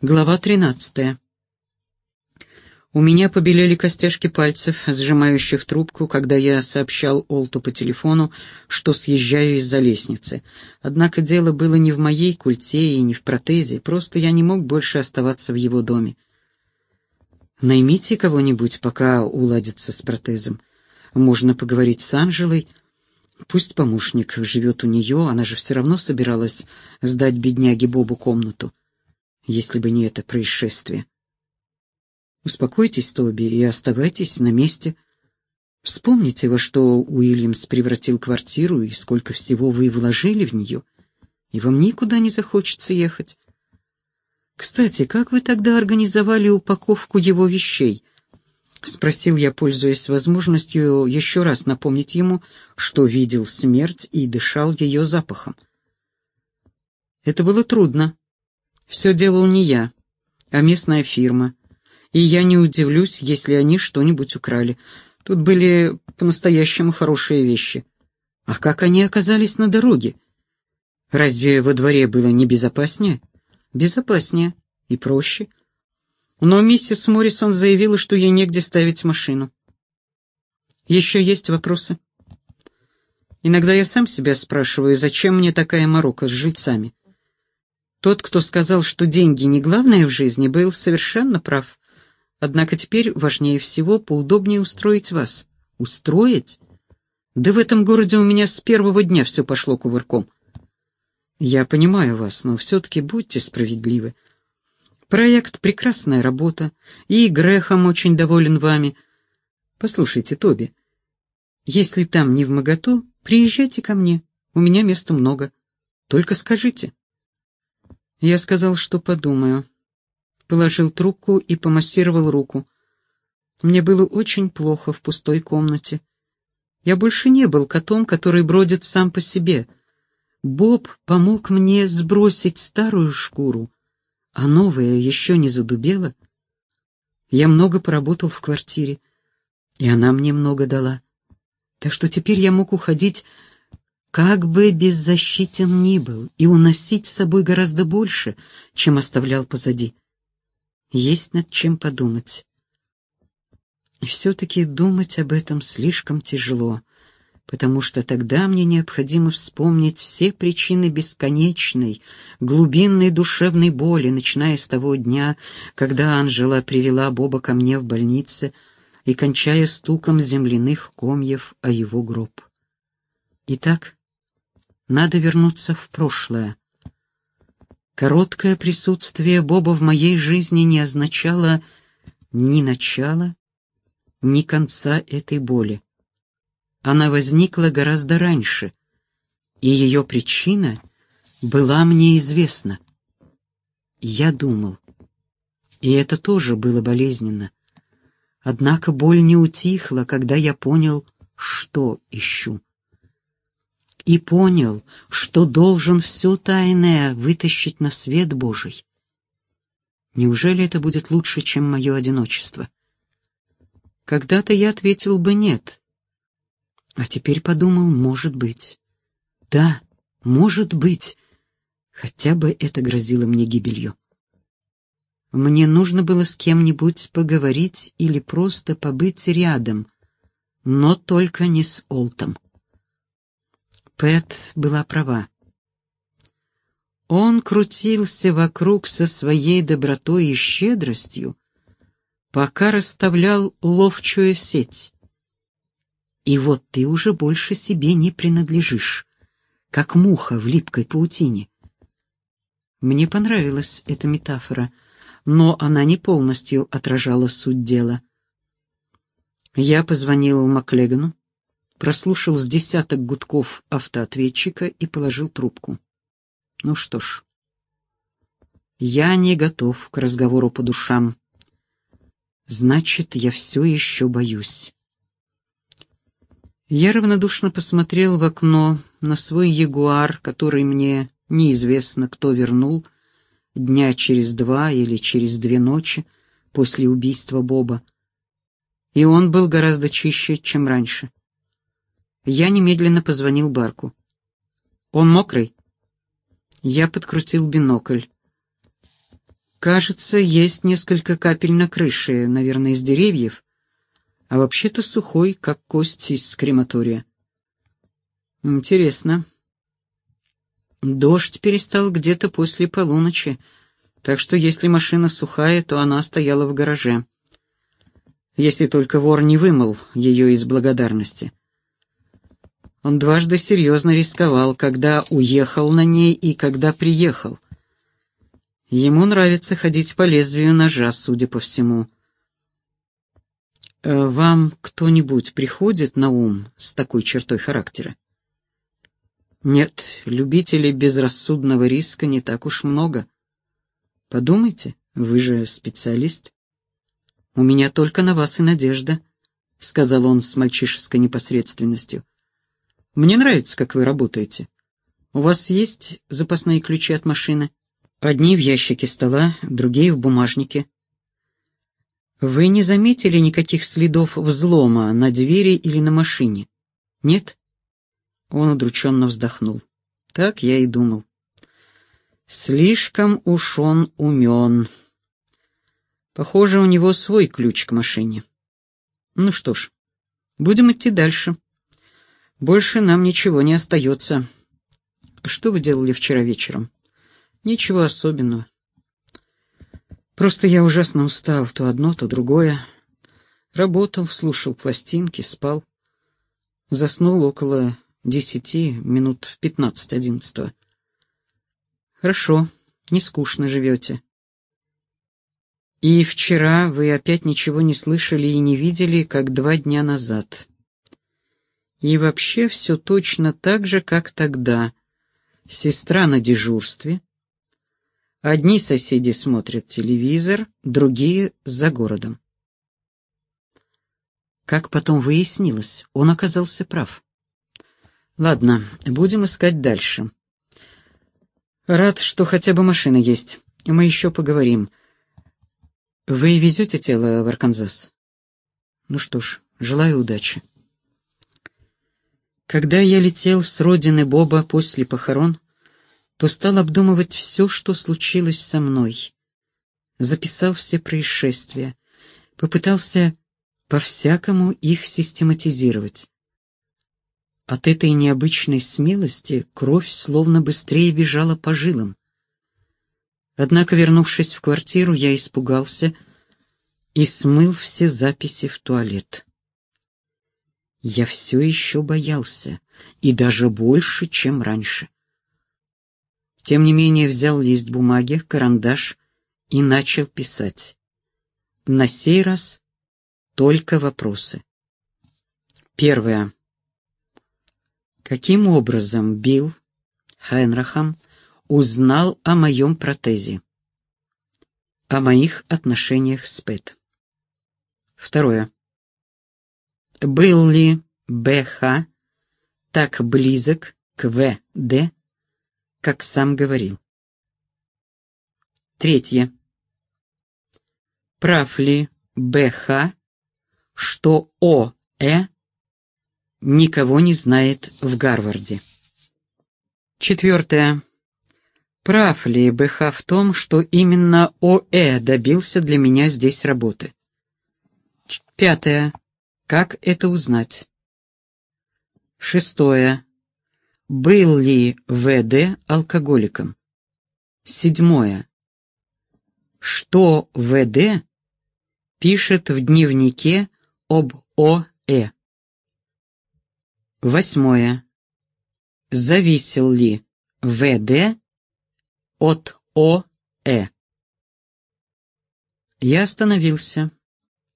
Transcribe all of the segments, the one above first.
Глава 13. У меня побелели костяшки пальцев, сжимающих трубку, когда я сообщал Олту по телефону, что съезжаю из-за лестницы. Однако дело было не в моей культе и не в протезе, просто я не мог больше оставаться в его доме. Наймите кого-нибудь, пока уладится с протезом. Можно поговорить с Анжелой. Пусть помощник живет у нее, она же все равно собиралась сдать бедняге Бобу комнату если бы не это происшествие. Успокойтесь, Тоби, и оставайтесь на месте. Вспомните, во что Уильямс превратил квартиру и сколько всего вы вложили в нее, и вам никуда не захочется ехать. Кстати, как вы тогда организовали упаковку его вещей? Спросил я, пользуясь возможностью еще раз напомнить ему, что видел смерть и дышал ее запахом. Это было трудно, все делал не я, а местная фирма. И я не удивлюсь, если они что-нибудь украли. Тут были по-настоящему хорошие вещи. А как они оказались на дороге? Разве во дворе было не безопаснее? Безопаснее и проще. Но миссис Моррисон заявила, что ей негде ставить машину. Еще есть вопросы? Иногда я сам себя спрашиваю, зачем мне такая морока с жильцами. Тот, кто сказал, что деньги не главное в жизни, был совершенно прав. Однако теперь важнее всего поудобнее устроить вас. Устроить? Да в этом городе у меня с первого дня все пошло кувырком. Я понимаю вас, но все-таки будьте справедливы. Проект — прекрасная работа, и Грехом очень доволен вами. Послушайте, Тоби, если там не в моготу, приезжайте ко мне, у меня места много. Только скажите. Я сказал, что подумаю. Положил трубку и помассировал руку. Мне было очень плохо в пустой комнате. Я больше не был котом, который бродит сам по себе. Боб помог мне сбросить старую шкуру, а новая еще не задубела. Я много поработал в квартире, и она мне много дала. Так что теперь я мог уходить как бы беззащитен ни был, и уносить с собой гораздо больше, чем оставлял позади. Есть над чем подумать. И все-таки думать об этом слишком тяжело, потому что тогда мне необходимо вспомнить все причины бесконечной, глубинной душевной боли, начиная с того дня, когда Анжела привела Боба ко мне в больнице и кончая стуком земляных комьев о его гроб. Итак, надо вернуться в прошлое. Короткое присутствие Боба в моей жизни не означало ни начала, ни конца этой боли. Она возникла гораздо раньше, и ее причина была мне известна. Я думал, и это тоже было болезненно. Однако боль не утихла, когда я понял, что ищу и понял, что должен все тайное вытащить на свет Божий. Неужели это будет лучше, чем мое одиночество? Когда-то я ответил бы «нет», а теперь подумал «может быть». Да, может быть, хотя бы это грозило мне гибелью. Мне нужно было с кем-нибудь поговорить или просто побыть рядом, но только не с Олтом. Пэт была права. Он крутился вокруг со своей добротой и щедростью, пока расставлял ловчую сеть. И вот ты уже больше себе не принадлежишь, как муха в липкой паутине. Мне понравилась эта метафора, но она не полностью отражала суть дела. Я позвонил Маклегану, прослушал с десяток гудков автоответчика и положил трубку. Ну что ж, я не готов к разговору по душам. Значит, я все еще боюсь. Я равнодушно посмотрел в окно на свой ягуар, который мне неизвестно кто вернул, дня через два или через две ночи после убийства Боба. И он был гораздо чище, чем раньше. Я немедленно позвонил Барку. «Он мокрый?» Я подкрутил бинокль. Кажется, есть несколько капель на крыше, наверное, из деревьев, а вообще-то сухой, как кость из крематория. Интересно. Дождь перестал где-то после полуночи, так что если машина сухая, то она стояла в гараже. Если только вор не вымыл ее из благодарности. Он дважды серьезно рисковал, когда уехал на ней и когда приехал. Ему нравится ходить по лезвию ножа, судя по всему. Э, вам кто-нибудь приходит на ум с такой чертой характера? Нет, любителей безрассудного риска не так уж много. Подумайте, вы же специалист. У меня только на вас и надежда, — сказал он с мальчишеской непосредственностью. Мне нравится, как вы работаете. У вас есть запасные ключи от машины? Одни в ящике стола, другие в бумажнике. Вы не заметили никаких следов взлома на двери или на машине? Нет? Он удрученно вздохнул. Так я и думал. Слишком уж он умен. Похоже, у него свой ключ к машине. Ну что ж, будем идти дальше. Больше нам ничего не остается. Что вы делали вчера вечером? Ничего особенного. Просто я ужасно устал, то одно, то другое. Работал, слушал пластинки, спал. Заснул около десяти, минут пятнадцать одиннадцатого. Хорошо, не скучно живете. И вчера вы опять ничего не слышали и не видели, как два дня назад. И вообще все точно так же, как тогда. Сестра на дежурстве. Одни соседи смотрят телевизор, другие за городом. Как потом выяснилось, он оказался прав. Ладно, будем искать дальше. Рад, что хотя бы машина есть. Мы еще поговорим. Вы везете тело в Арканзас? Ну что ж, желаю удачи. Когда я летел с родины Боба после похорон, то стал обдумывать все, что случилось со мной. Записал все происшествия, попытался по-всякому их систематизировать. От этой необычной смелости кровь словно быстрее бежала по жилам. Однако, вернувшись в квартиру, я испугался и смыл все записи в туалет. Я все еще боялся, и даже больше, чем раньше. Тем не менее взял лист бумаги, карандаш и начал писать. На сей раз только вопросы. Первое. Каким образом Билл Хайнрахам узнал о моем протезе? О моих отношениях с Пэт. Второе. Был ли БХ так близок к ВД, как сам говорил? Третье. Прав ли БХ, что ОЭ никого не знает в Гарварде? Четвертое. Прав ли БХ в том, что именно ОЭ добился для меня здесь работы? Пятое. Как это узнать? Шестое. Был ли ВД алкоголиком? Седьмое. Что ВД пишет в дневнике об ОЭ? Восьмое. Зависел ли ВД от ОЭ? Я остановился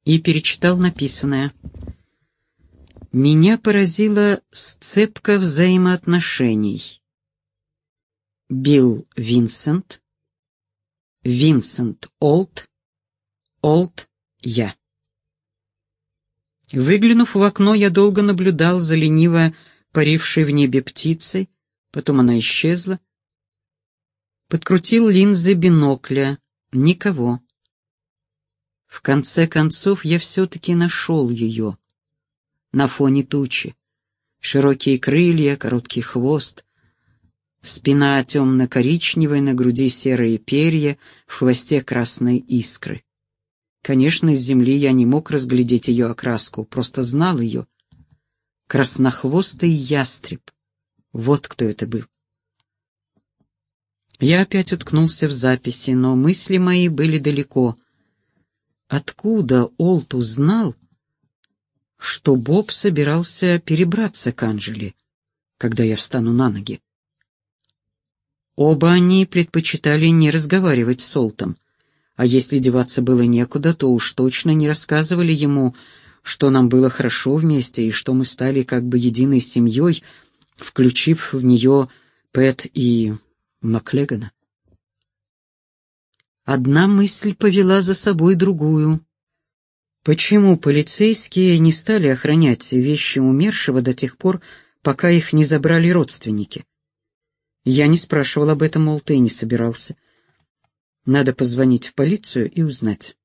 и перечитал написанное. Меня поразила сцепка взаимоотношений. Билл Винсент, Винсент Олд, Олд я. Выглянув в окно, я долго наблюдал за лениво парившей в небе птицей, потом она исчезла. Подкрутил линзы бинокля. Никого. В конце концов, я все-таки нашел ее. На фоне тучи. Широкие крылья, короткий хвост. Спина темно-коричневая, на груди серые перья, в хвосте красные искры. Конечно, с земли я не мог разглядеть ее окраску, просто знал ее. Краснохвостый ястреб. Вот кто это был. Я опять уткнулся в записи, но мысли мои были далеко. Откуда Олт узнал, что Боб собирался перебраться к Анжели, когда я встану на ноги? Оба они предпочитали не разговаривать с Олтом, а если деваться было некуда, то уж точно не рассказывали ему, что нам было хорошо вместе и что мы стали как бы единой семьей, включив в нее Пэт и Маклегана. Одна мысль повела за собой другую. Почему полицейские не стали охранять вещи умершего до тех пор, пока их не забрали родственники? Я не спрашивал об этом Молта и не собирался. Надо позвонить в полицию и узнать.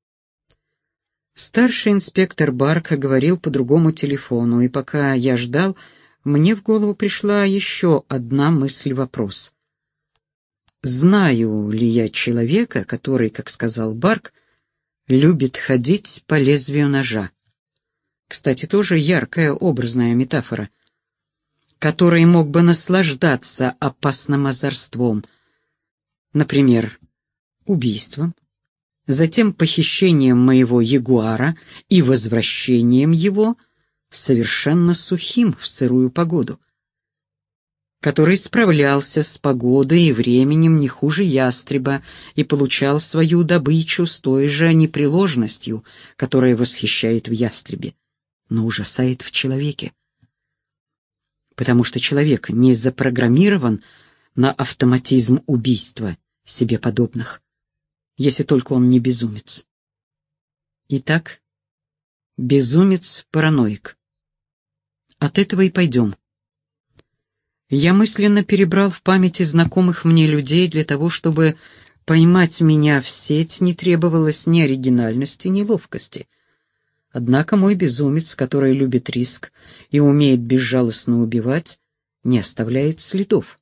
Старший инспектор Барка говорил по другому телефону, и пока я ждал, мне в голову пришла еще одна мысль-вопрос. Знаю ли я человека, который, как сказал Барк, любит ходить по лезвию ножа? Кстати, тоже яркая образная метафора, который мог бы наслаждаться опасным озорством, например, убийством, затем похищением моего ягуара и возвращением его совершенно сухим в сырую погоду, который справлялся с погодой и временем не хуже ястреба и получал свою добычу с той же непреложностью, которая восхищает в ястребе, но ужасает в человеке. Потому что человек не запрограммирован на автоматизм убийства себе подобных если только он не безумец. Итак, безумец-параноик. От этого и пойдем. Я мысленно перебрал в памяти знакомых мне людей для того, чтобы поймать меня в сеть не требовалось ни оригинальности, ни ловкости. Однако мой безумец, который любит риск и умеет безжалостно убивать, не оставляет следов.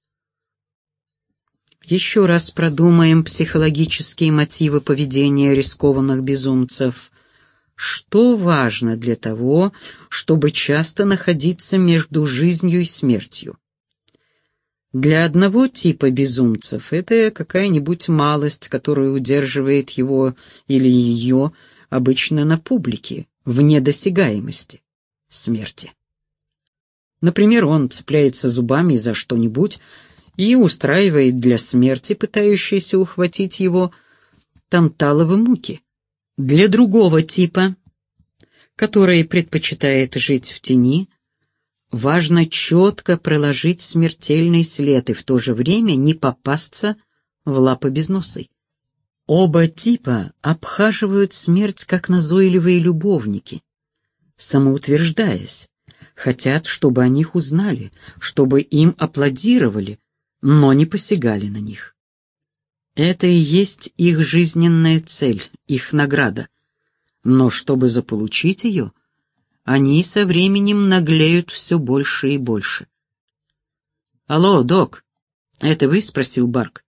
Еще раз продумаем психологические мотивы поведения рискованных безумцев. Что важно для того, чтобы часто находиться между жизнью и смертью? Для одного типа безумцев это какая-нибудь малость, которая удерживает его или ее обычно на публике, вне досягаемости смерти. Например, он цепляется зубами за что-нибудь, и устраивает для смерти, пытающейся ухватить его, танталовы муки. Для другого типа, который предпочитает жить в тени, важно четко проложить смертельный след и в то же время не попасться в лапы безносой. Оба типа обхаживают смерть как назойливые любовники, самоутверждаясь, хотят, чтобы о них узнали, чтобы им аплодировали, но не посягали на них. Это и есть их жизненная цель, их награда. Но чтобы заполучить ее, они со временем наглеют все больше и больше. «Алло, док, это вы?» — спросил Барк.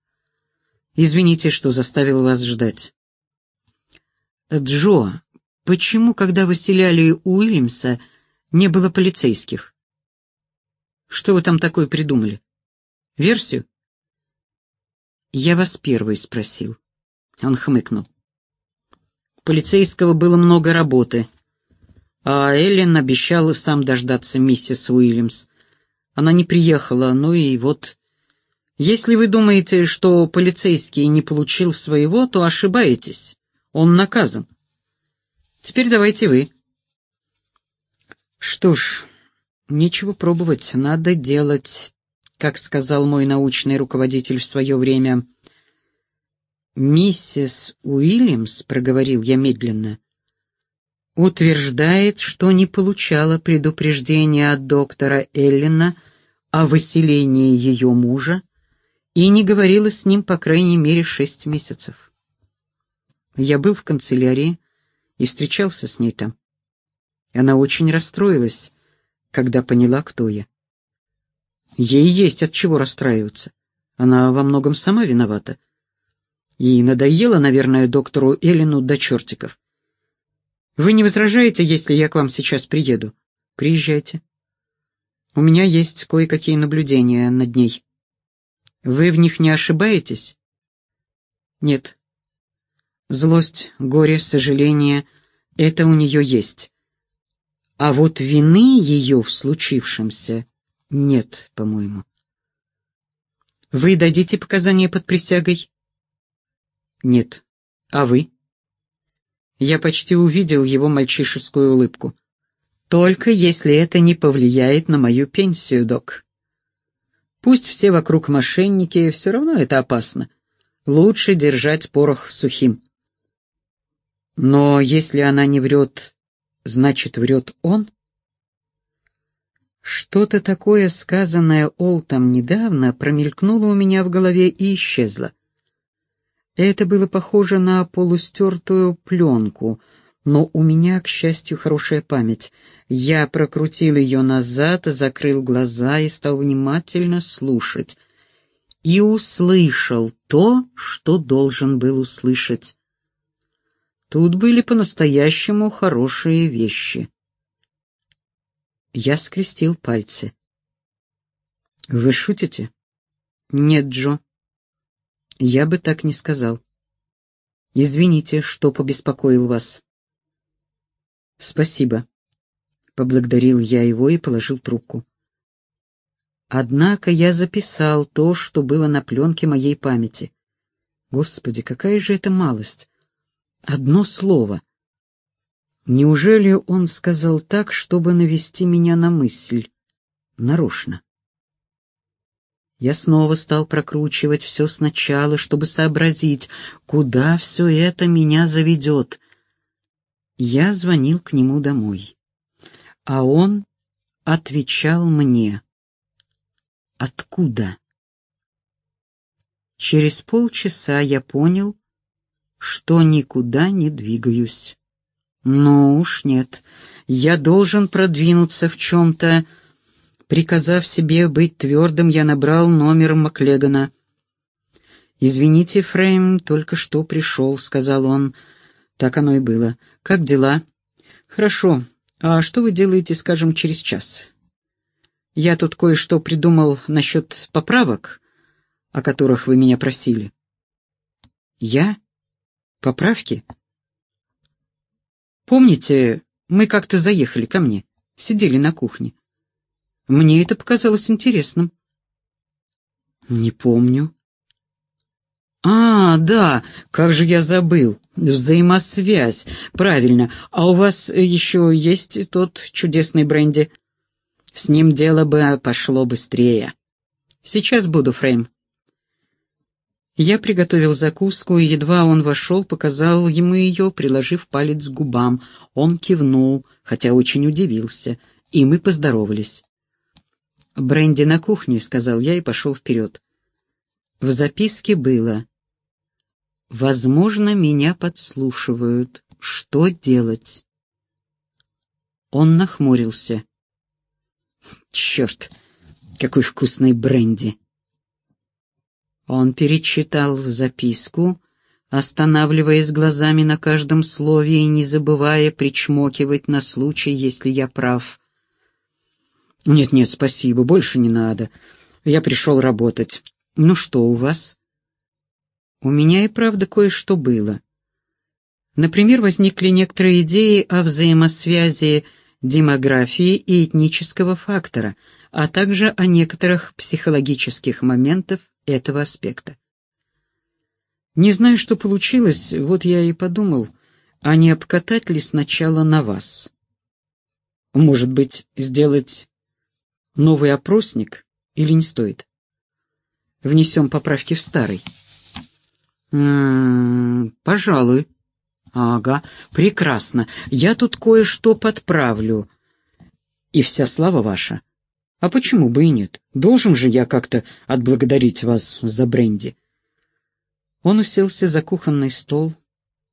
«Извините, что заставил вас ждать». «Джо, почему, когда выселяли Уильямса, не было полицейских?» «Что вы там такое придумали?» Версию? Я вас первый спросил. Он хмыкнул. Полицейского было много работы, а Эллен обещала сам дождаться миссис Уильямс. Она не приехала, ну и вот... Если вы думаете, что полицейский не получил своего, то ошибаетесь. Он наказан. Теперь давайте вы. Что ж, нечего пробовать, надо делать как сказал мой научный руководитель в свое время. «Миссис Уильямс», — проговорил я медленно, — утверждает, что не получала предупреждения от доктора Эллина о выселении ее мужа и не говорила с ним по крайней мере шесть месяцев. Я был в канцелярии и встречался с ней там. Она очень расстроилась, когда поняла, кто я. Ей есть от чего расстраиваться. Она во многом сама виновата. И надоело, наверное, доктору Эллину до чертиков. Вы не возражаете, если я к вам сейчас приеду? Приезжайте. У меня есть кое-какие наблюдения над ней. Вы в них не ошибаетесь? Нет. Злость, горе, сожаление — это у нее есть. А вот вины ее в случившемся нет, по-моему. Вы дадите показания под присягой? Нет. А вы? Я почти увидел его мальчишескую улыбку. Только если это не повлияет на мою пенсию, док. Пусть все вокруг мошенники, все равно это опасно. Лучше держать порох сухим. Но если она не врет, значит, врет он? Что-то такое, сказанное Олтом недавно, промелькнуло у меня в голове и исчезло. Это было похоже на полустертую пленку, но у меня, к счастью, хорошая память. Я прокрутил ее назад, закрыл глаза и стал внимательно слушать. И услышал то, что должен был услышать. Тут были по-настоящему хорошие вещи. Я скрестил пальцы. «Вы шутите?» «Нет, Джо. Я бы так не сказал. Извините, что побеспокоил вас». «Спасибо», — поблагодарил я его и положил трубку. Однако я записал то, что было на пленке моей памяти. Господи, какая же это малость! Одно слово. Неужели он сказал так, чтобы навести меня на мысль? Нарочно. Я снова стал прокручивать все сначала, чтобы сообразить, куда все это меня заведет. Я звонил к нему домой, а он отвечал мне. Откуда? Через полчаса я понял, что никуда не двигаюсь. Ну уж нет, я должен продвинуться в чем-то. Приказав себе быть твердым, я набрал номер Маклегана. «Извините, Фрейм, только что пришел», — сказал он. Так оно и было. «Как дела?» «Хорошо. А что вы делаете, скажем, через час?» «Я тут кое-что придумал насчет поправок, о которых вы меня просили». «Я? Поправки?» Помните, мы как-то заехали ко мне, сидели на кухне. Мне это показалось интересным. Не помню. А, да, как же я забыл. Взаимосвязь. Правильно. А у вас еще есть тот чудесный бренди? С ним дело бы пошло быстрее. Сейчас буду, Фрейм. Я приготовил закуску, и едва он вошел, показал ему ее, приложив палец к губам. Он кивнул, хотя очень удивился, и мы поздоровались. «Бренди на кухне», — сказал я и пошел вперед. В записке было «Возможно, меня подслушивают. Что делать?» Он нахмурился. «Черт, какой вкусный бренди!» Он перечитал записку, останавливаясь глазами на каждом слове и не забывая причмокивать на случай, если я прав. «Нет-нет, спасибо, больше не надо. Я пришел работать. Ну что у вас?» «У меня и правда кое-что было. Например, возникли некоторые идеи о взаимосвязи демографии и этнического фактора, а также о некоторых психологических моментах этого аспекта. Не знаю, что получилось, вот я и подумал, а не обкатать ли сначала на вас? Может быть, сделать новый опросник или не стоит? Внесем поправки в старый. М -м, пожалуй. Ага, прекрасно. Я тут кое-что подправлю. И вся слава ваша. А почему бы и нет? Должен же я как-то отблагодарить вас за бренди. Он уселся за кухонный стол,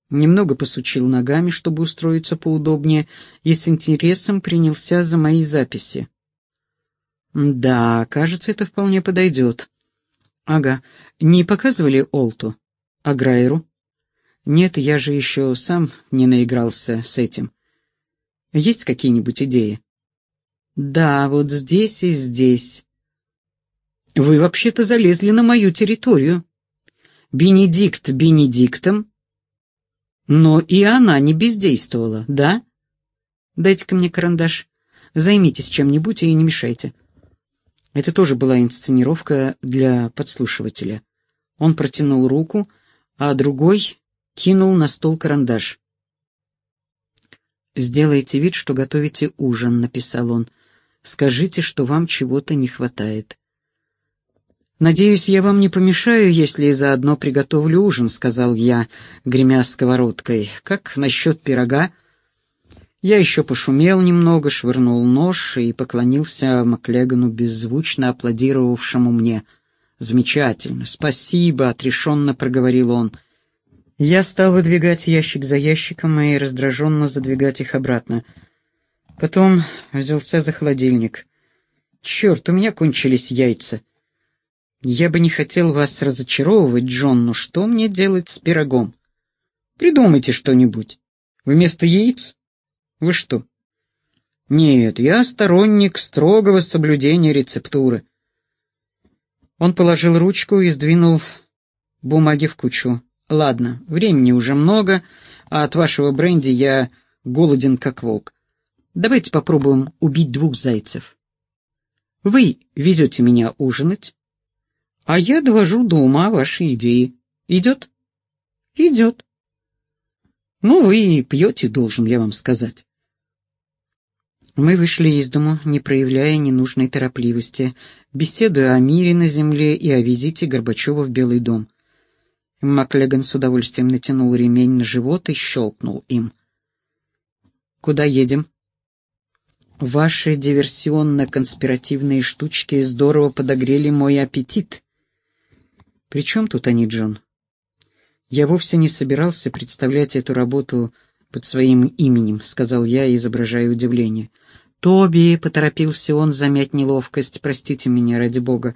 немного посучил ногами, чтобы устроиться поудобнее, и с интересом принялся за мои записи. Да, кажется, это вполне подойдет. Ага. Не показывали Олту? А Грайеру? Нет, я же еще сам не наигрался с этим. Есть какие-нибудь идеи? Да, вот здесь и здесь. Вы вообще-то залезли на мою территорию. Бенедикт Бенедиктом. Но и она не бездействовала, да? Дайте-ка мне карандаш. Займитесь чем-нибудь и не мешайте. Это тоже была инсценировка для подслушивателя. Он протянул руку, а другой кинул на стол карандаш. «Сделайте вид, что готовите ужин», — написал он. «Скажите, что вам чего-то не хватает». «Надеюсь, я вам не помешаю, если заодно приготовлю ужин», — сказал я, гремя сковородкой. «Как насчет пирога?» Я еще пошумел немного, швырнул нож и поклонился Маклегану, беззвучно аплодировавшему мне. «Замечательно, спасибо», — отрешенно проговорил он. Я стал выдвигать ящик за ящиком и раздраженно задвигать их обратно. Потом взялся за холодильник. «Черт, у меня кончились яйца». «Я бы не хотел вас разочаровывать, Джон, но что мне делать с пирогом? Придумайте что-нибудь. Вместо яиц вы что? Нет, я сторонник строгого соблюдения рецептуры. Он положил ручку и сдвинул бумаги в кучу. Ладно, времени уже много, а от вашего бренди я голоден как волк. Давайте попробуем убить двух зайцев. Вы везете меня ужинать, а я довожу до ума ваши идеи. Идет? Идет. Ну, вы пьете, должен я вам сказать. Мы вышли из дому, не проявляя ненужной торопливости, беседуя о мире на земле и о визите Горбачева в Белый дом. Маклеган с удовольствием натянул ремень на живот и щелкнул им. «Куда едем?» «Ваши диверсионно-конспиративные штучки здорово подогрели мой аппетит». «При чем тут они, Джон?» «Я вовсе не собирался представлять эту работу под своим именем», — сказал я, изображая удивление. «Тоби», — поторопился он замять неловкость, — «простите меня, ради бога.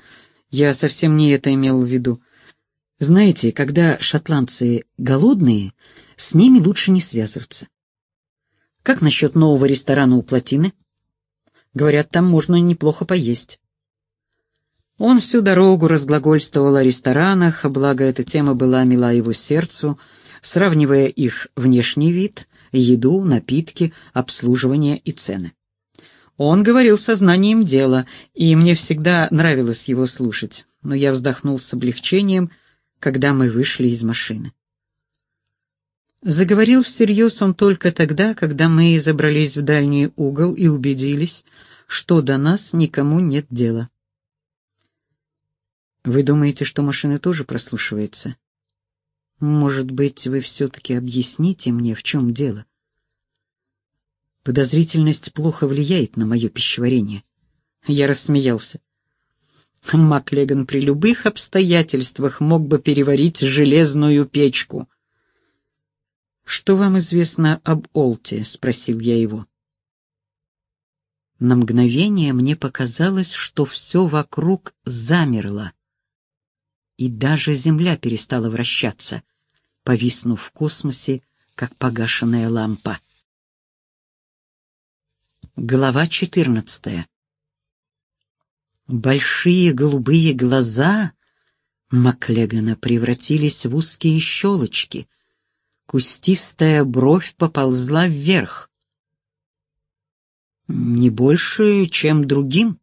Я совсем не это имел в виду. Знаете, когда шотландцы голодные, с ними лучше не связываться. Как насчет нового ресторана у плотины? Говорят, там можно неплохо поесть. Он всю дорогу разглагольствовал о ресторанах, благо эта тема была мила его сердцу, сравнивая их внешний вид, еду, напитки, обслуживание и цены. Он говорил сознанием дела, и мне всегда нравилось его слушать, но я вздохнул с облегчением, когда мы вышли из машины. Заговорил всерьез он только тогда, когда мы забрались в дальний угол и убедились, что до нас никому нет дела. Вы думаете, что машина тоже прослушивается? Может быть, вы все-таки объясните мне, в чем дело? Подозрительность плохо влияет на мое пищеварение. Я рассмеялся. Маклеган при любых обстоятельствах мог бы переварить железную печку. «Что вам известно об Олте?» — спросил я его. На мгновение мне показалось, что все вокруг замерло, и даже Земля перестала вращаться, повиснув в космосе, как погашенная лампа. Глава четырнадцатая Большие голубые глаза Маклегана превратились в узкие щелочки. Кустистая бровь поползла вверх. Не больше, чем другим.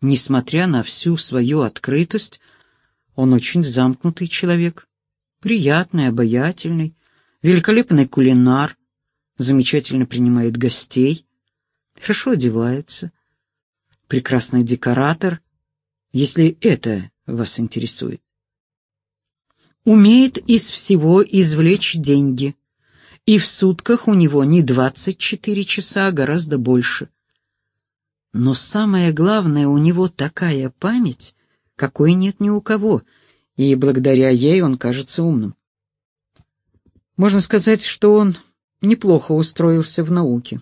Несмотря на всю свою открытость, он очень замкнутый человек. Приятный, обаятельный, великолепный кулинар, замечательно принимает гостей, хорошо одевается, прекрасный декоратор, если это вас интересует. Умеет из всего извлечь деньги, и в сутках у него не 24 часа, а гораздо больше. Но самое главное, у него такая память, какой нет ни у кого, и благодаря ей он кажется умным. Можно сказать, что он неплохо устроился в науке.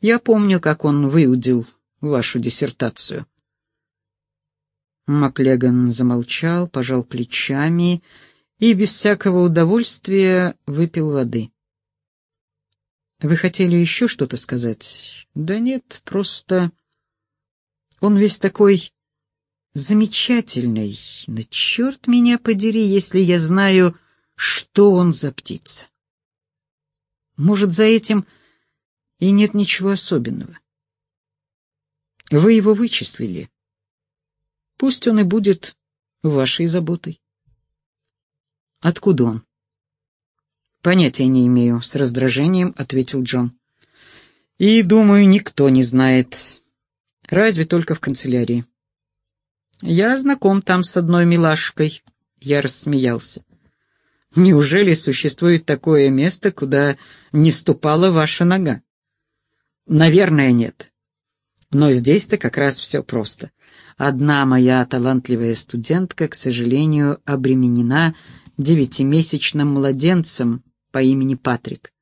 Я помню, как он выудил вашу диссертацию. Маклеган замолчал, пожал плечами и без всякого удовольствия выпил воды. «Вы хотели еще что-то сказать?» «Да нет, просто...» «Он весь такой замечательный, но черт меня подери, если я знаю, что он за птица. Может, за этим и нет ничего особенного. Вы его вычислили. Пусть он и будет вашей заботой. Откуда он? Понятия не имею, с раздражением ответил Джон. И, думаю, никто не знает. Разве только в канцелярии. Я знаком там с одной милашкой. Я рассмеялся. Неужели существует такое место, куда не ступала ваша нога? Наверное, нет. Но здесь-то как раз все просто. Одна моя талантливая студентка, к сожалению, обременена девятимесячным младенцем по имени Патрик.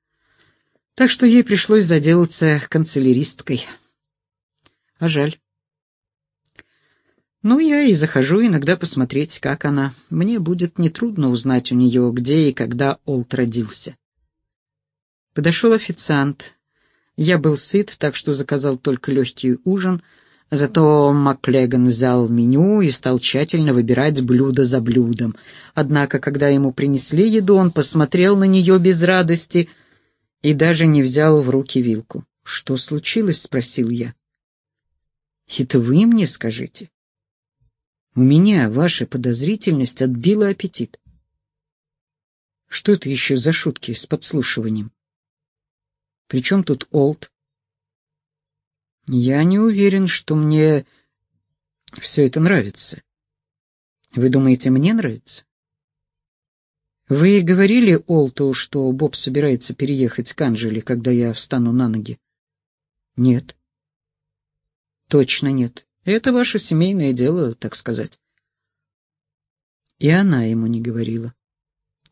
Так что ей пришлось заделаться канцеляристкой. А жаль. Ну, я и захожу иногда посмотреть, как она. Мне будет нетрудно узнать у нее, где и когда Олд родился. Подошел официант. Я был сыт, так что заказал только легкий ужин, зато Маклеган взял меню и стал тщательно выбирать блюдо за блюдом. Однако, когда ему принесли еду, он посмотрел на нее без радости и даже не взял в руки вилку. «Что случилось?» — спросил я. «Это вы мне скажите?» У меня ваша подозрительность отбила аппетит. Что это еще за шутки с подслушиванием? Причем тут Олд? Я не уверен, что мне все это нравится. Вы думаете, мне нравится? Вы говорили Олту, что Боб собирается переехать к Анжеле, когда я встану на ноги? Нет. Точно нет. Это ваше семейное дело, так сказать. И она ему не говорила.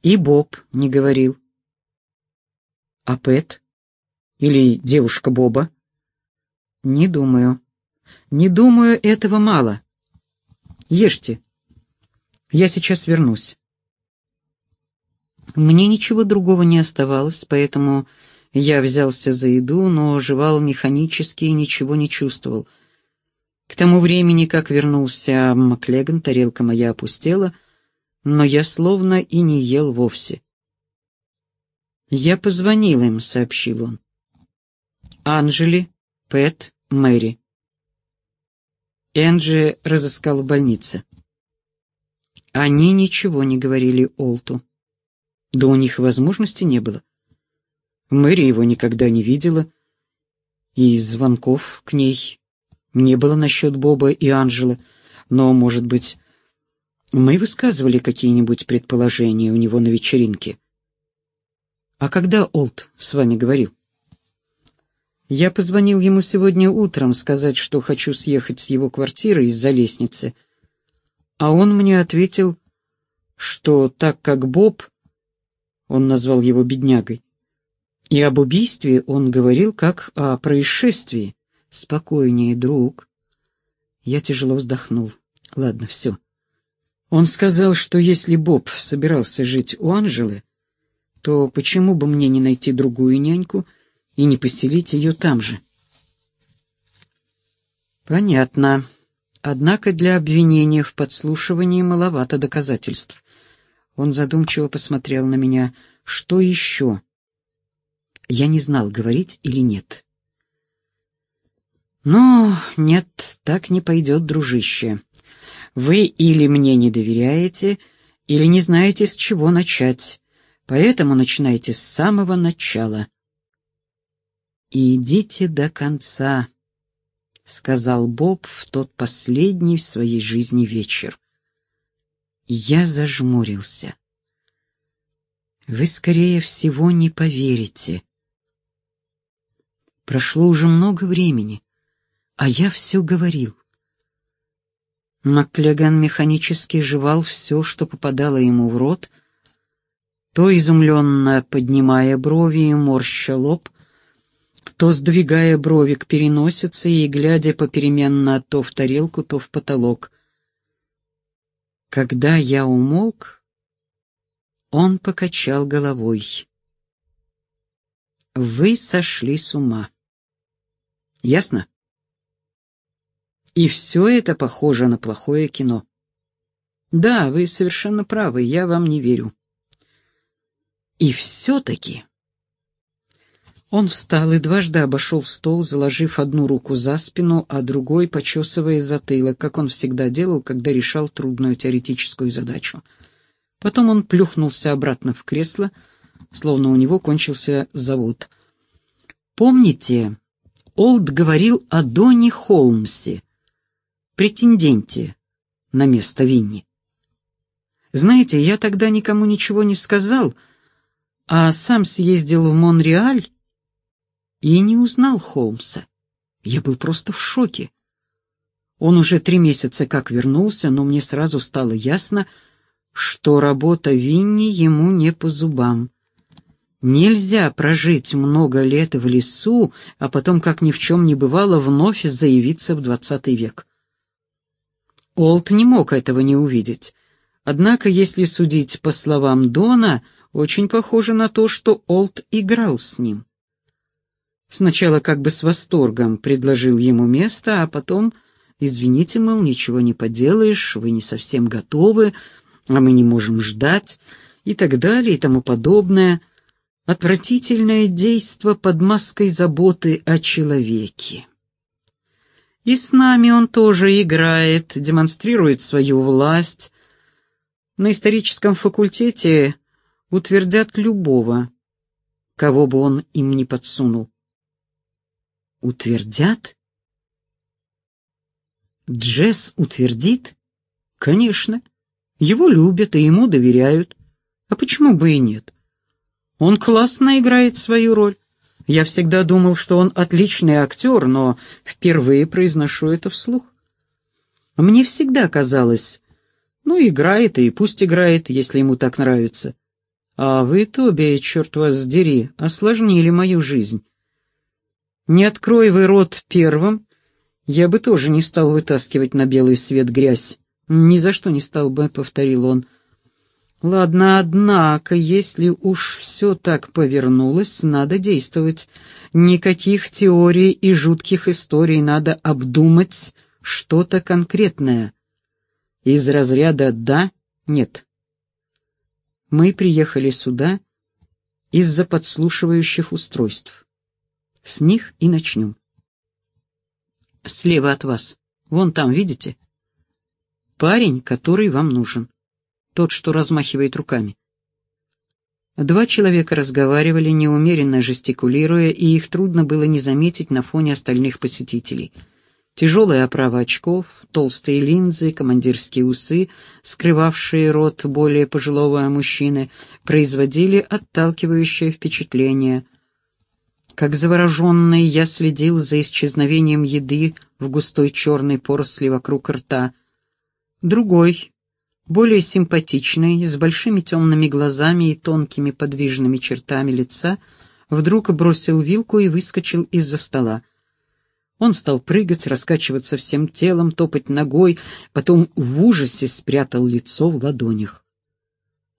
И Боб не говорил. А Пэт? Или девушка Боба? Не думаю. Не думаю, этого мало. Ешьте. Я сейчас вернусь. Мне ничего другого не оставалось, поэтому я взялся за еду, но жевал механически и ничего не чувствовал — к тому времени, как вернулся Маклеган, тарелка моя опустела, но я словно и не ел вовсе. «Я позвонил им», — сообщил он. «Анжели, Пэт, Мэри». Энджи разыскала больнице. Они ничего не говорили Олту. Да у них возможности не было. Мэри его никогда не видела, и звонков к ней не было насчет Боба и Анжелы, но, может быть, мы высказывали какие-нибудь предположения у него на вечеринке. А когда Олд с вами говорил? Я позвонил ему сегодня утром сказать, что хочу съехать с его квартиры из-за лестницы, а он мне ответил, что так как Боб, он назвал его беднягой, и об убийстве он говорил как о происшествии, «Спокойнее, друг». Я тяжело вздохнул. «Ладно, все». Он сказал, что если Боб собирался жить у Анжелы, то почему бы мне не найти другую няньку и не поселить ее там же? Понятно. Однако для обвинения в подслушивании маловато доказательств. Он задумчиво посмотрел на меня. Что еще? Я не знал, говорить или нет. «Ну, нет, так не пойдет, дружище. Вы или мне не доверяете, или не знаете, с чего начать, поэтому начинайте с самого начала». «И идите до конца», — сказал Боб в тот последний в своей жизни вечер. Я зажмурился. «Вы, скорее всего, не поверите». Прошло уже много времени. А я все говорил. Маклеган механически жевал все, что попадало ему в рот, то изумленно поднимая брови и морща лоб, то сдвигая брови к переносице и глядя попеременно то в тарелку, то в потолок. Когда я умолк, он покачал головой. Вы сошли с ума. Ясно? И все это похоже на плохое кино. Да, вы совершенно правы, я вам не верю. И все-таки... Он встал и дважды обошел стол, заложив одну руку за спину, а другой почесывая затылок, как он всегда делал, когда решал трудную теоретическую задачу. Потом он плюхнулся обратно в кресло, словно у него кончился завод. «Помните, Олд говорил о Доне Холмсе, претенденте на место Винни? Знаете, я тогда никому ничего не сказал, а сам съездил в Монреаль и не узнал Холмса. Я был просто в шоке. Он уже три месяца как вернулся, но мне сразу стало ясно, что работа Винни ему не по зубам. Нельзя прожить много лет в лесу, а потом, как ни в чем не бывало, вновь заявиться в двадцатый век. Олд не мог этого не увидеть. Однако, если судить по словам Дона, очень похоже на то, что Олд играл с ним. Сначала как бы с восторгом предложил ему место, а потом, извините, мол, ничего не поделаешь, вы не совсем готовы, а мы не можем ждать, и так далее, и тому подобное. Отвратительное действо под маской заботы о человеке. И с нами он тоже играет, демонстрирует свою власть. На историческом факультете утвердят любого, кого бы он им не подсунул. Утвердят? Джесс утвердит? Конечно. Его любят и ему доверяют. А почему бы и нет? Он классно играет свою роль. Я всегда думал, что он отличный актер, но впервые произношу это вслух. Мне всегда казалось, ну, играет и пусть играет, если ему так нравится. А вы, Тоби, черт вас дери, осложнили мою жизнь. Не открой вы рот первым, я бы тоже не стал вытаскивать на белый свет грязь. Ни за что не стал бы, — повторил он. Ладно, однако, если уж все так повернулось, надо действовать. Никаких теорий и жутких историй, надо обдумать что-то конкретное. Из разряда «да», «нет». Мы приехали сюда из-за подслушивающих устройств. С них и начнем. Слева от вас. Вон там, видите? Парень, который вам нужен. Тот, что размахивает руками. Два человека разговаривали, неумеренно жестикулируя, и их трудно было не заметить на фоне остальных посетителей. Тяжелая оправа очков, толстые линзы, командирские усы, скрывавшие рот более пожилого мужчины, производили отталкивающее впечатление, как завороженный, я следил за исчезновением еды в густой черной поросли вокруг рта. Другой, более симпатичный, с большими темными глазами и тонкими подвижными чертами лица, вдруг бросил вилку и выскочил из-за стола. Он стал прыгать, раскачиваться всем телом, топать ногой, потом в ужасе спрятал лицо в ладонях.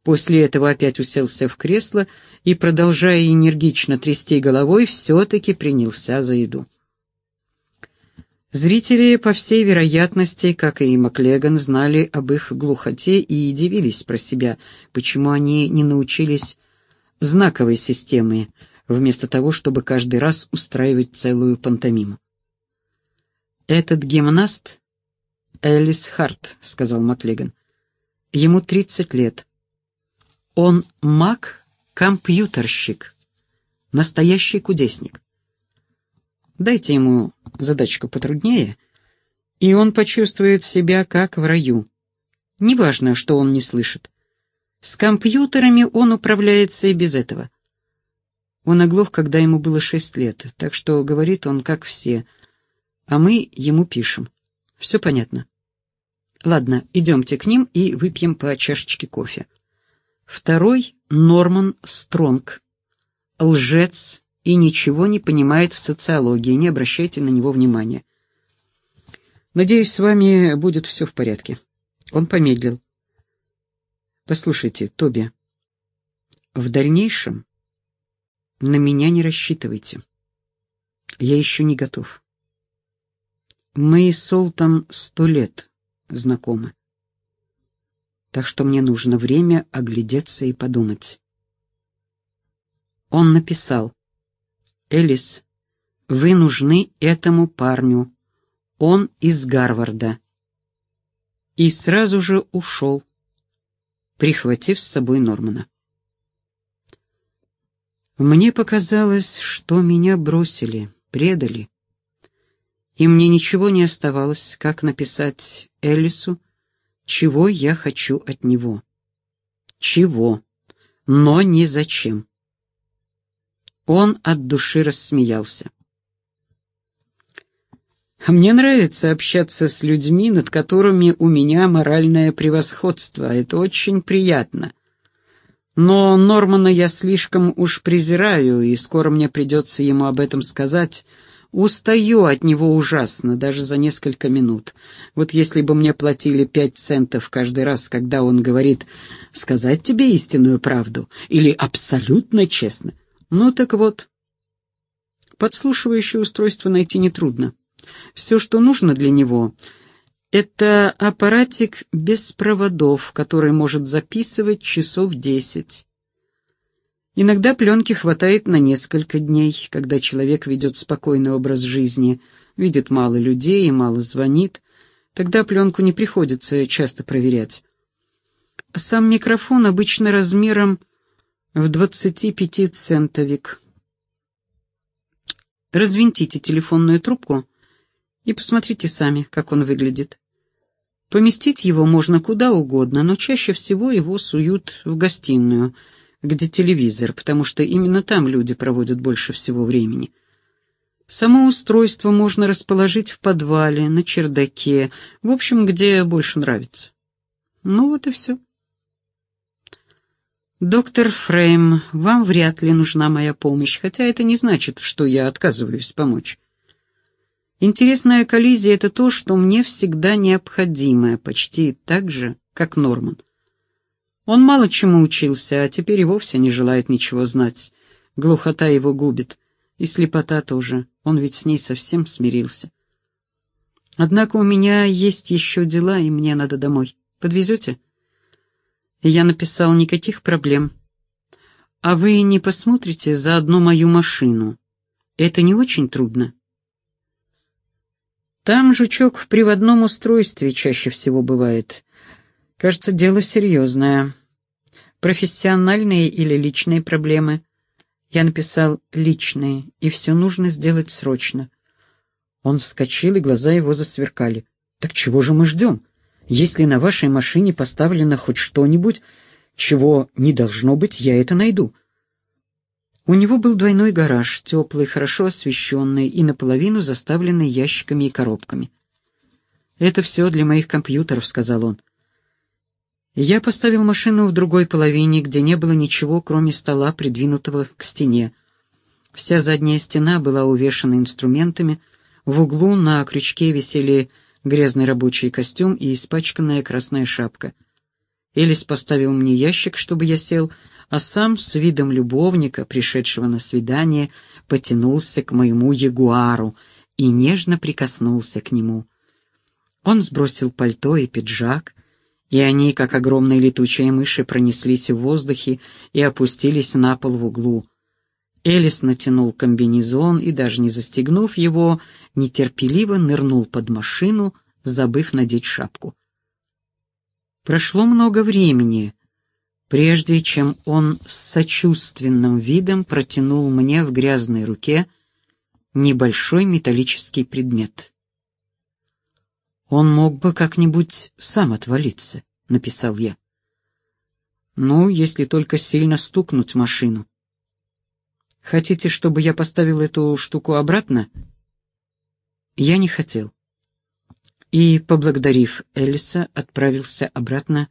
После этого опять уселся в кресло и, продолжая энергично трясти головой, все-таки принялся за еду. Зрители, по всей вероятности, как и Маклеган, знали об их глухоте и дивились про себя, почему они не научились знаковой системе, вместо того, чтобы каждый раз устраивать целую пантомиму. «Этот гимнаст — Элис Харт», — сказал Маклеган. «Ему тридцать лет». Он маг-компьютерщик, настоящий кудесник. Дайте ему задачку потруднее, и он почувствует себя как в раю. Неважно, что он не слышит. С компьютерами он управляется и без этого. Он оглох, когда ему было шесть лет, так что говорит он как все, а мы ему пишем. Все понятно. Ладно, идемте к ним и выпьем по чашечке кофе. Второй — Норман Стронг. Лжец и ничего не понимает в социологии, не обращайте на него внимания. Надеюсь, с вами будет все в порядке. Он помедлил. Послушайте, Тоби, в дальнейшем на меня не рассчитывайте. Я еще не готов. Мы с Солтом сто лет знакомы. Так что мне нужно время оглядеться и подумать. Он написал. «Элис, вы нужны этому парню. Он из Гарварда». И сразу же ушел, прихватив с собой Нормана. Мне показалось, что меня бросили, предали. И мне ничего не оставалось, как написать Элису, чего я хочу от него. Чего, но не зачем. Он от души рассмеялся. Мне нравится общаться с людьми, над которыми у меня моральное превосходство. Это очень приятно. Но Нормана я слишком уж презираю, и скоро мне придется ему об этом сказать. Устаю от него ужасно, даже за несколько минут. Вот если бы мне платили пять центов каждый раз, когда он говорит «сказать тебе истинную правду» или «абсолютно честно». Ну так вот, подслушивающее устройство найти нетрудно. Все, что нужно для него, это аппаратик без проводов, который может записывать часов десять. Иногда пленки хватает на несколько дней, когда человек ведет спокойный образ жизни, видит мало людей и мало звонит. Тогда пленку не приходится часто проверять. Сам микрофон обычно размером в 25 центовик. Развинтите телефонную трубку и посмотрите сами, как он выглядит. Поместить его можно куда угодно, но чаще всего его суют в гостиную, где телевизор, потому что именно там люди проводят больше всего времени. Само устройство можно расположить в подвале, на чердаке, в общем, где больше нравится. Ну вот и все. «Доктор Фрейм, вам вряд ли нужна моя помощь, хотя это не значит, что я отказываюсь помочь. Интересная коллизия — это то, что мне всегда необходимо, почти так же, как Норман. Он мало чему учился, а теперь и вовсе не желает ничего знать. Глухота его губит, и слепота тоже, он ведь с ней совсем смирился. Однако у меня есть еще дела, и мне надо домой. Подвезете? Я написал никаких проблем. А вы не посмотрите за одну мою машину? Это не очень трудно. Там жучок в приводном устройстве чаще всего бывает. Кажется, дело серьезное. Профессиональные или личные проблемы? Я написал «личные», и все нужно сделать срочно. Он вскочил, и глаза его засверкали. «Так чего же мы ждем? Если на вашей машине поставлено хоть что-нибудь, чего не должно быть, я это найду». У него был двойной гараж, теплый, хорошо освещенный и наполовину заставленный ящиками и коробками. «Это все для моих компьютеров», — сказал он. Я поставил машину в другой половине, где не было ничего, кроме стола, придвинутого к стене. Вся задняя стена была увешана инструментами, в углу на крючке висели грязный рабочий костюм и испачканная красная шапка. Элис поставил мне ящик, чтобы я сел, — а сам с видом любовника, пришедшего на свидание, потянулся к моему ягуару и нежно прикоснулся к нему. Он сбросил пальто и пиджак, и они, как огромные летучие мыши, пронеслись в воздухе и опустились на пол в углу. Элис натянул комбинезон и, даже не застегнув его, нетерпеливо нырнул под машину, забыв надеть шапку. Прошло много времени, прежде чем он с сочувственным видом протянул мне в грязной руке небольшой металлический предмет. «Он мог бы как-нибудь сам отвалиться», — написал я. «Ну, если только сильно стукнуть машину». «Хотите, чтобы я поставил эту штуку обратно?» Я не хотел. И, поблагодарив Элиса, отправился обратно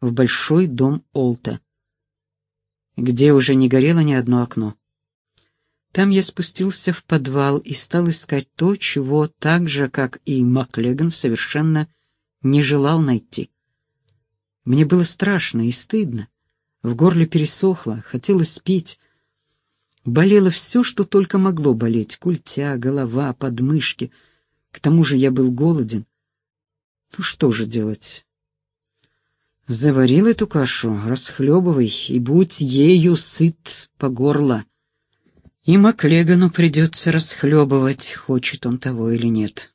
в большой дом Олта, где уже не горело ни одно окно. Там я спустился в подвал и стал искать то, чего так же, как и Маклеган, совершенно не желал найти. Мне было страшно и стыдно. В горле пересохло, хотелось пить. Болело все, что только могло болеть. Культя, голова, подмышки. К тому же я был голоден. Ну что же делать? Заварил эту кашу, расхлебывай, и будь ею сыт по горло. И Маклегану придется расхлебывать, хочет он того или нет.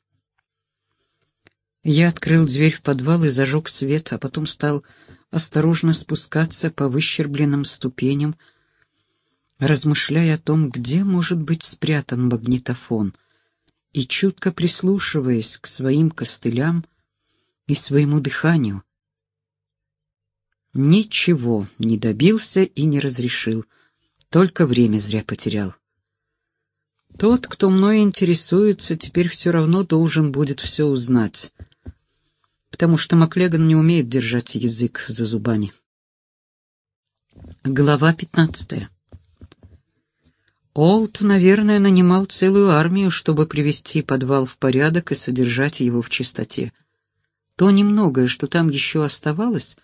Я открыл дверь в подвал и зажег свет, а потом стал осторожно спускаться по выщербленным ступеням, размышляя о том, где может быть спрятан магнитофон, и чутко прислушиваясь к своим костылям и своему дыханию. Ничего не добился и не разрешил, только время зря потерял. Тот, кто мной интересуется, теперь все равно должен будет все узнать, потому что Маклеган не умеет держать язык за зубами. Глава пятнадцатая. Олд, наверное, нанимал целую армию, чтобы привести подвал в порядок и содержать его в чистоте. То немногое, что там еще оставалось,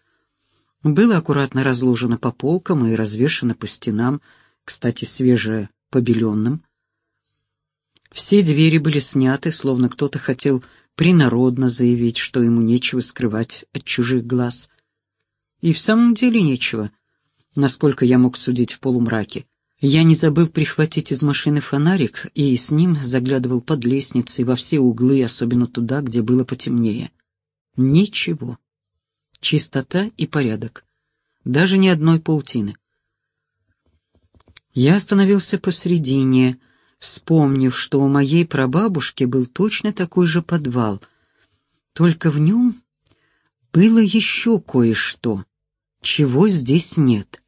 было аккуратно разложено по полкам и развешано по стенам, кстати, свежее побеленным. Все двери были сняты, словно кто-то хотел принародно заявить, что ему нечего скрывать от чужих глаз. И в самом деле нечего, насколько я мог судить в полумраке. Я не забыл прихватить из машины фонарик и с ним заглядывал под лестницей во все углы, особенно туда, где было потемнее. Ничего. Чистота и порядок. Даже ни одной паутины. Я остановился посредине, вспомнив, что у моей прабабушки был точно такой же подвал, только в нем было еще кое-что, чего здесь нет.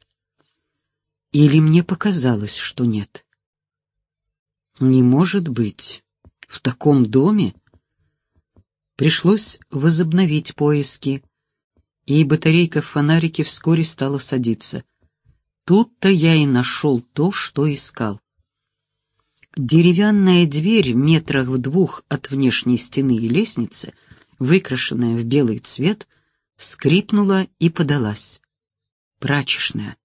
Или мне показалось, что нет? Не может быть. В таком доме? Пришлось возобновить поиски, и батарейка в фонарике вскоре стала садиться. Тут-то я и нашел то, что искал. Деревянная дверь метрах в двух от внешней стены и лестницы, выкрашенная в белый цвет, скрипнула и подалась. Прачечная.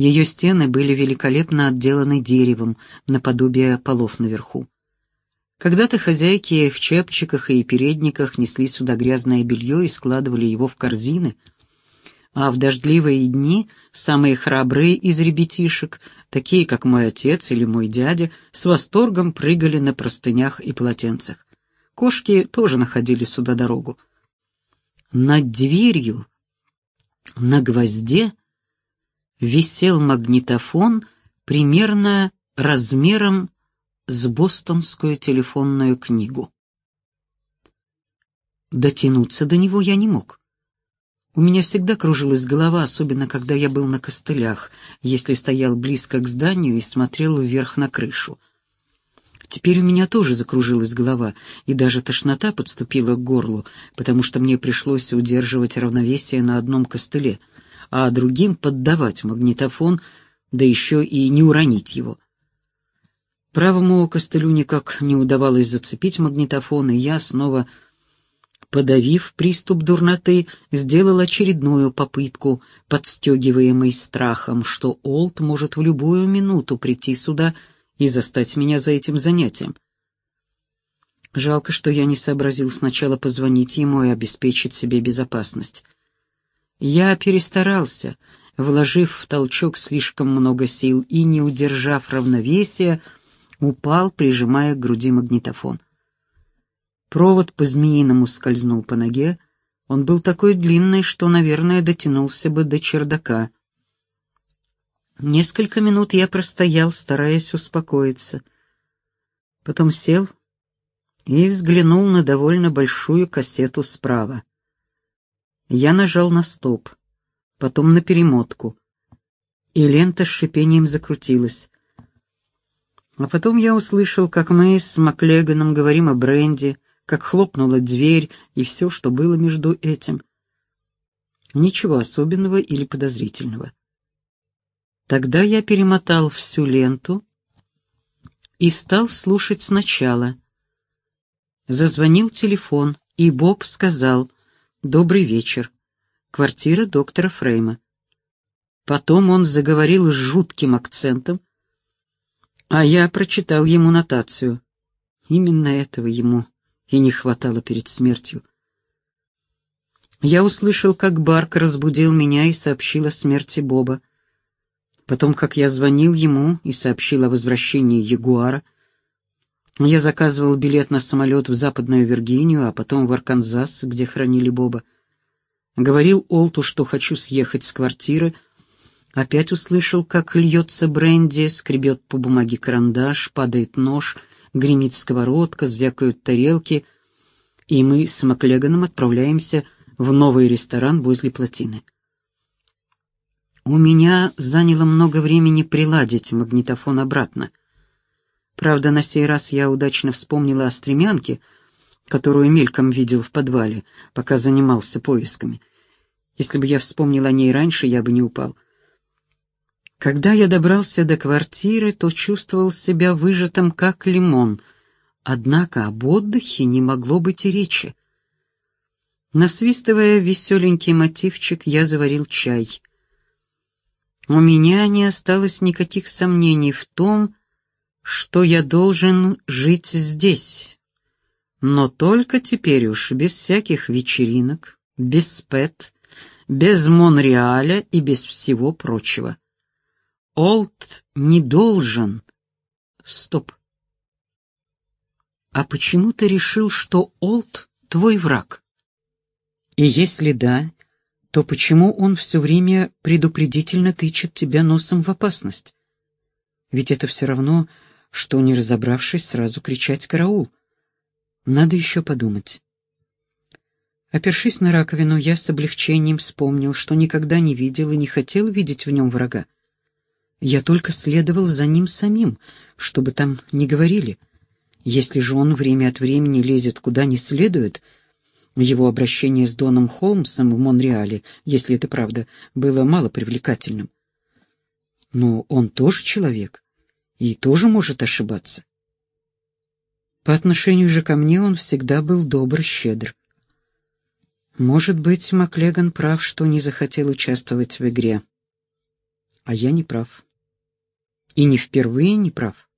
Ее стены были великолепно отделаны деревом, наподобие полов наверху. Когда-то хозяйки в чепчиках и передниках несли сюда грязное белье и складывали его в корзины, а в дождливые дни самые храбрые из ребятишек, такие как мой отец или мой дядя, с восторгом прыгали на простынях и полотенцах. Кошки тоже находили сюда дорогу. Над дверью, на гвозде, висел магнитофон примерно размером с бостонскую телефонную книгу. Дотянуться до него я не мог. У меня всегда кружилась голова, особенно когда я был на костылях, если стоял близко к зданию и смотрел вверх на крышу. Теперь у меня тоже закружилась голова, и даже тошнота подступила к горлу, потому что мне пришлось удерживать равновесие на одном костыле, а другим поддавать магнитофон, да еще и не уронить его. Правому костылю никак не удавалось зацепить магнитофон, и я, снова подавив приступ дурноты, сделал очередную попытку, подстегиваемый страхом, что Олд может в любую минуту прийти сюда и застать меня за этим занятием. Жалко, что я не сообразил сначала позвонить ему и обеспечить себе безопасность. Я перестарался, вложив в толчок слишком много сил и, не удержав равновесия, упал, прижимая к груди магнитофон. Провод по-змеиному скользнул по ноге. Он был такой длинный, что, наверное, дотянулся бы до чердака. Несколько минут я простоял, стараясь успокоиться. Потом сел и взглянул на довольно большую кассету справа. Я нажал на стоп, потом на перемотку, и лента с шипением закрутилась. А потом я услышал, как мы с Маклеганом говорим о бренде, как хлопнула дверь и все, что было между этим. Ничего особенного или подозрительного. Тогда я перемотал всю ленту и стал слушать сначала. Зазвонил телефон, и Боб сказал «Добрый вечер». квартира доктора Фрейма. Потом он заговорил с жутким акцентом, а я прочитал ему нотацию. Именно этого ему и не хватало перед смертью. Я услышал, как Барк разбудил меня и сообщил о смерти Боба. Потом, как я звонил ему и сообщил о возвращении Ягуара. Я заказывал билет на самолет в Западную Виргинию, а потом в Арканзас, где хранили Боба. Говорил Олту, что хочу съехать с квартиры. Опять услышал, как льется бренди, скребет по бумаге карандаш, падает нож, гремит сковородка, звякают тарелки, и мы с Маклеганом отправляемся в новый ресторан возле плотины. У меня заняло много времени приладить магнитофон обратно. Правда, на сей раз я удачно вспомнила о стремянке, которую мельком видел в подвале, пока занимался поисками. Если бы я вспомнил о ней раньше, я бы не упал. Когда я добрался до квартиры, то чувствовал себя выжатым, как лимон. Однако об отдыхе не могло быть и речи. Насвистывая веселенький мотивчик, я заварил чай. У меня не осталось никаких сомнений в том, что я должен жить здесь. Но только теперь уж без всяких вечеринок, без Пэт, без Монреаля и без всего прочего. Олд не должен... Стоп. А почему ты решил, что Олд твой враг? И если да, то почему он все время предупредительно тычет тебя носом в опасность? Ведь это все равно, что, не разобравшись, сразу кричать «караул». Надо еще подумать. Опершись на раковину, я с облегчением вспомнил, что никогда не видел и не хотел видеть в нем врага. Я только следовал за ним самим, чтобы там не говорили. Если же он время от времени лезет куда не следует, его обращение с Доном Холмсом в Монреале, если это правда, было мало привлекательным. Но он тоже человек и тоже может ошибаться. По отношению же ко мне он всегда был добр, щедр. Может быть, Маклеган прав, что не захотел участвовать в игре. А я не прав. И не впервые не прав.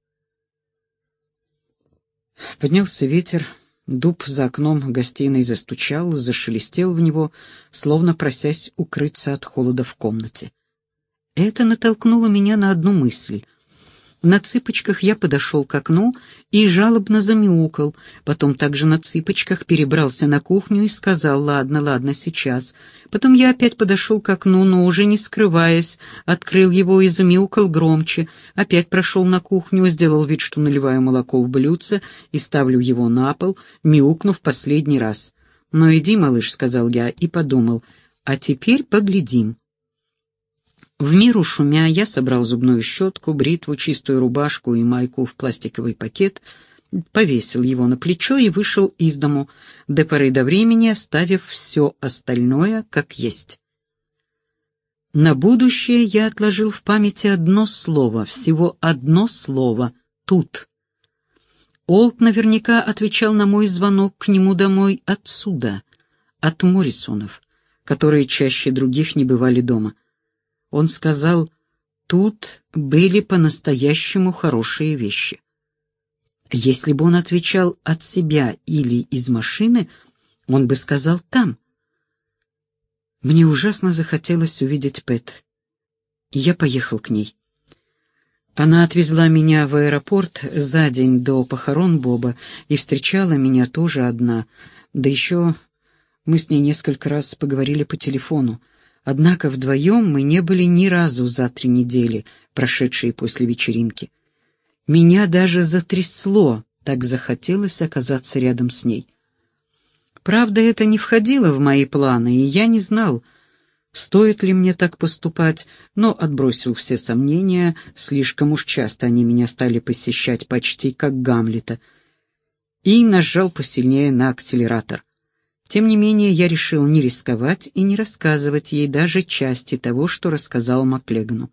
Поднялся ветер, дуб за окном гостиной застучал, зашелестел в него, словно просясь укрыться от холода в комнате. Это натолкнуло меня на одну мысль — на цыпочках я подошел к окну и жалобно замяукал, потом также на цыпочках перебрался на кухню и сказал «Ладно, ладно, сейчас». Потом я опять подошел к окну, но уже не скрываясь, открыл его и замяукал громче, опять прошел на кухню, сделал вид, что наливаю молоко в блюдце и ставлю его на пол, мяукнув последний раз. «Ну иди, малыш», — сказал я и подумал, «а теперь поглядим». В миру шумя я собрал зубную щетку, бритву, чистую рубашку и майку в пластиковый пакет, повесил его на плечо и вышел из дому, до поры до времени оставив все остальное как есть. На будущее я отложил в памяти одно слово, всего одно слово — «тут». Олд наверняка отвечал на мой звонок к нему домой отсюда, от Моррисонов, которые чаще других не бывали дома. Он сказал, тут были по-настоящему хорошие вещи. Если бы он отвечал от себя или из машины, он бы сказал «там». Мне ужасно захотелось увидеть Пэт, я поехал к ней. Она отвезла меня в аэропорт за день до похорон Боба и встречала меня тоже одна, да еще мы с ней несколько раз поговорили по телефону. Однако вдвоем мы не были ни разу за три недели, прошедшие после вечеринки. Меня даже затрясло, так захотелось оказаться рядом с ней. Правда, это не входило в мои планы, и я не знал, стоит ли мне так поступать, но отбросил все сомнения, слишком уж часто они меня стали посещать почти как Гамлета, и нажал посильнее на акселератор. Тем не менее, я решил не рисковать и не рассказывать ей даже части того, что рассказал Маклегану.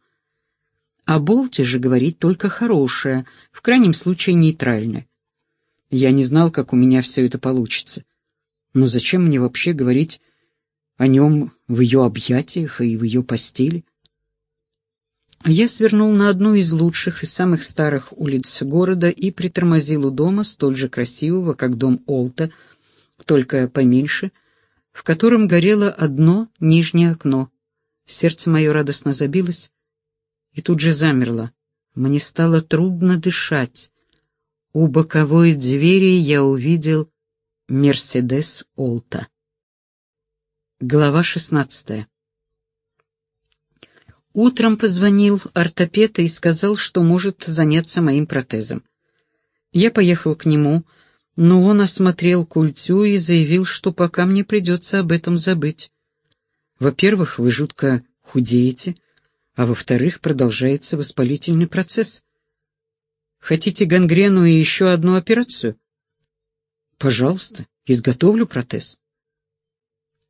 О Болте же говорить только хорошее, в крайнем случае нейтральное. Я не знал, как у меня все это получится. Но зачем мне вообще говорить о нем в ее объятиях и в ее постели. Я свернул на одну из лучших и самых старых улиц города и притормозил у дома, столь же красивого, как дом Олта, только поменьше, в котором горело одно нижнее окно. Сердце мое радостно забилось и тут же замерло. Мне стало трудно дышать. У боковой двери я увидел Мерседес Олта. Глава шестнадцатая. Утром позвонил ортопед и сказал, что может заняться моим протезом. Я поехал к нему, но он осмотрел культю и заявил, что пока мне придется об этом забыть. Во-первых, вы жутко худеете, а во-вторых, продолжается воспалительный процесс. Хотите гангрену и еще одну операцию? Пожалуйста, изготовлю протез.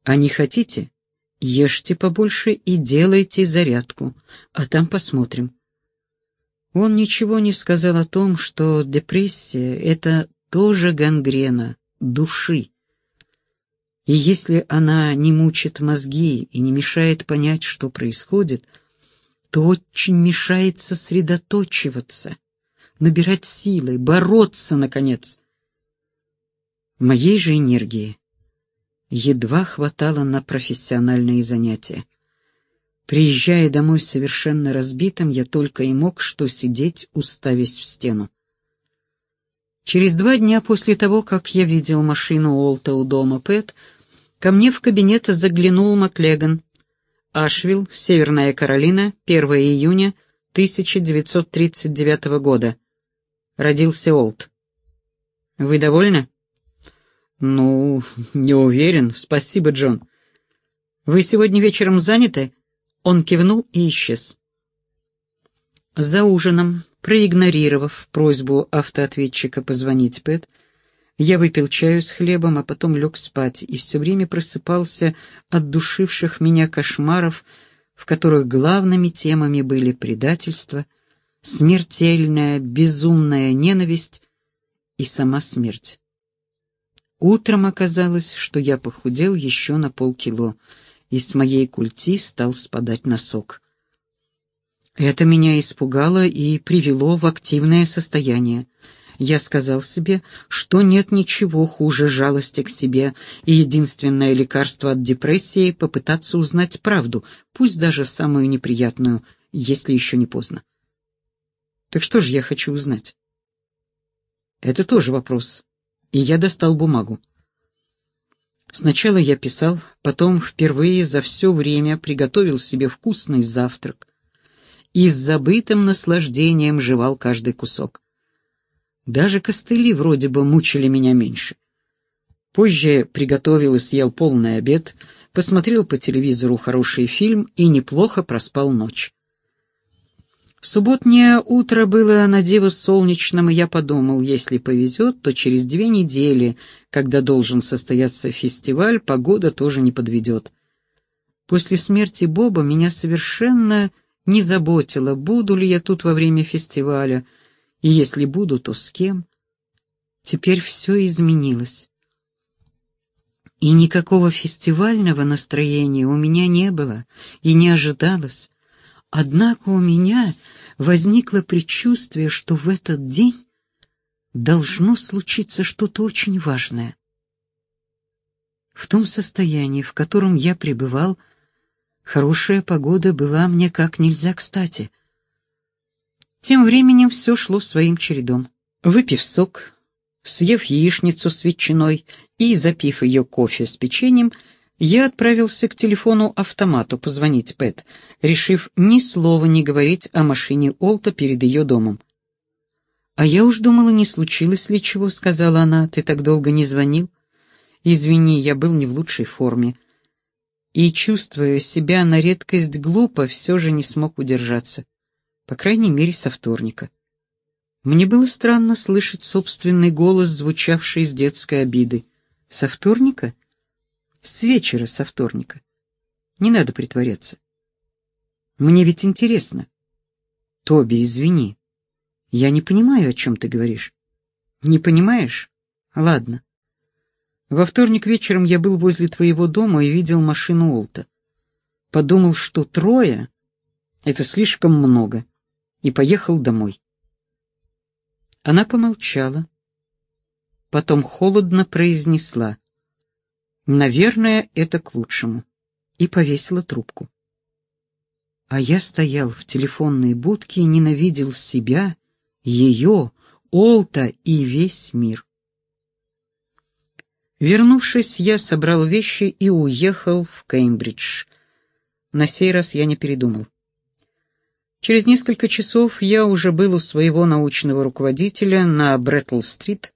А не хотите? Ешьте побольше и делайте зарядку, а там посмотрим. Он ничего не сказал о том, что депрессия — это тоже гангрена души. И если она не мучит мозги и не мешает понять, что происходит, то очень мешает сосредоточиваться, набирать силы, бороться, наконец. Моей же энергии едва хватало на профессиональные занятия. Приезжая домой совершенно разбитым, я только и мог что сидеть, уставясь в стену. Через два дня после того, как я видел машину Олта у дома Пэт, ко мне в кабинет заглянул Маклеган. Ашвилл, Северная Каролина, 1 июня 1939 года. Родился Олт. Вы довольны? «Ну, не уверен. Спасибо, Джон. Вы сегодня вечером заняты?» Он кивнул и исчез. За ужином, проигнорировав просьбу автоответчика позвонить Пэт, я выпил чаю с хлебом, а потом лег спать и все время просыпался от душивших меня кошмаров, в которых главными темами были предательство, смертельная, безумная ненависть и сама смерть. Утром оказалось, что я похудел еще на полкило, и с моей культи стал спадать носок. Это меня испугало и привело в активное состояние. Я сказал себе, что нет ничего хуже жалости к себе, и единственное лекарство от депрессии — попытаться узнать правду, пусть даже самую неприятную, если еще не поздно. Так что же я хочу узнать? Это тоже вопрос и я достал бумагу. Сначала я писал, потом впервые за все время приготовил себе вкусный завтрак и с забытым наслаждением жевал каждый кусок. Даже костыли вроде бы мучили меня меньше. Позже приготовил и съел полный обед, посмотрел по телевизору хороший фильм и неплохо проспал ночь. Субботнее утро было на диво солнечным, и я подумал, если повезет, то через две недели, когда должен состояться фестиваль, погода тоже не подведет. После смерти Боба меня совершенно не заботило, буду ли я тут во время фестиваля, и если буду, то с кем. Теперь все изменилось. И никакого фестивального настроения у меня не было и не ожидалось. Однако у меня возникло предчувствие, что в этот день должно случиться что-то очень важное. В том состоянии, в котором я пребывал, хорошая погода была мне как нельзя кстати. Тем временем все шло своим чередом. Выпив сок, съев яичницу с ветчиной и запив ее кофе с печеньем, я отправился к телефону-автомату позвонить Пэт, решив ни слова не говорить о машине Олта перед ее домом. «А я уж думала, не случилось ли чего», — сказала она, — «ты так долго не звонил?» «Извини, я был не в лучшей форме». И, чувствуя себя на редкость глупо, все же не смог удержаться. По крайней мере, со вторника. Мне было странно слышать собственный голос, звучавший с детской обиды. «Со вторника?» С вечера со вторника. Не надо притворяться. Мне ведь интересно. Тоби, извини. Я не понимаю, о чем ты говоришь. Не понимаешь? Ладно. Во вторник вечером я был возле твоего дома и видел машину Олта. Подумал, что трое — это слишком много, и поехал домой. Она помолчала, потом холодно произнесла. «Наверное, это к лучшему», и повесила трубку. А я стоял в телефонной будке и ненавидел себя, ее, Олта и весь мир. Вернувшись, я собрал вещи и уехал в Кембридж. На сей раз я не передумал. Через несколько часов я уже был у своего научного руководителя на Бреттл-стрит,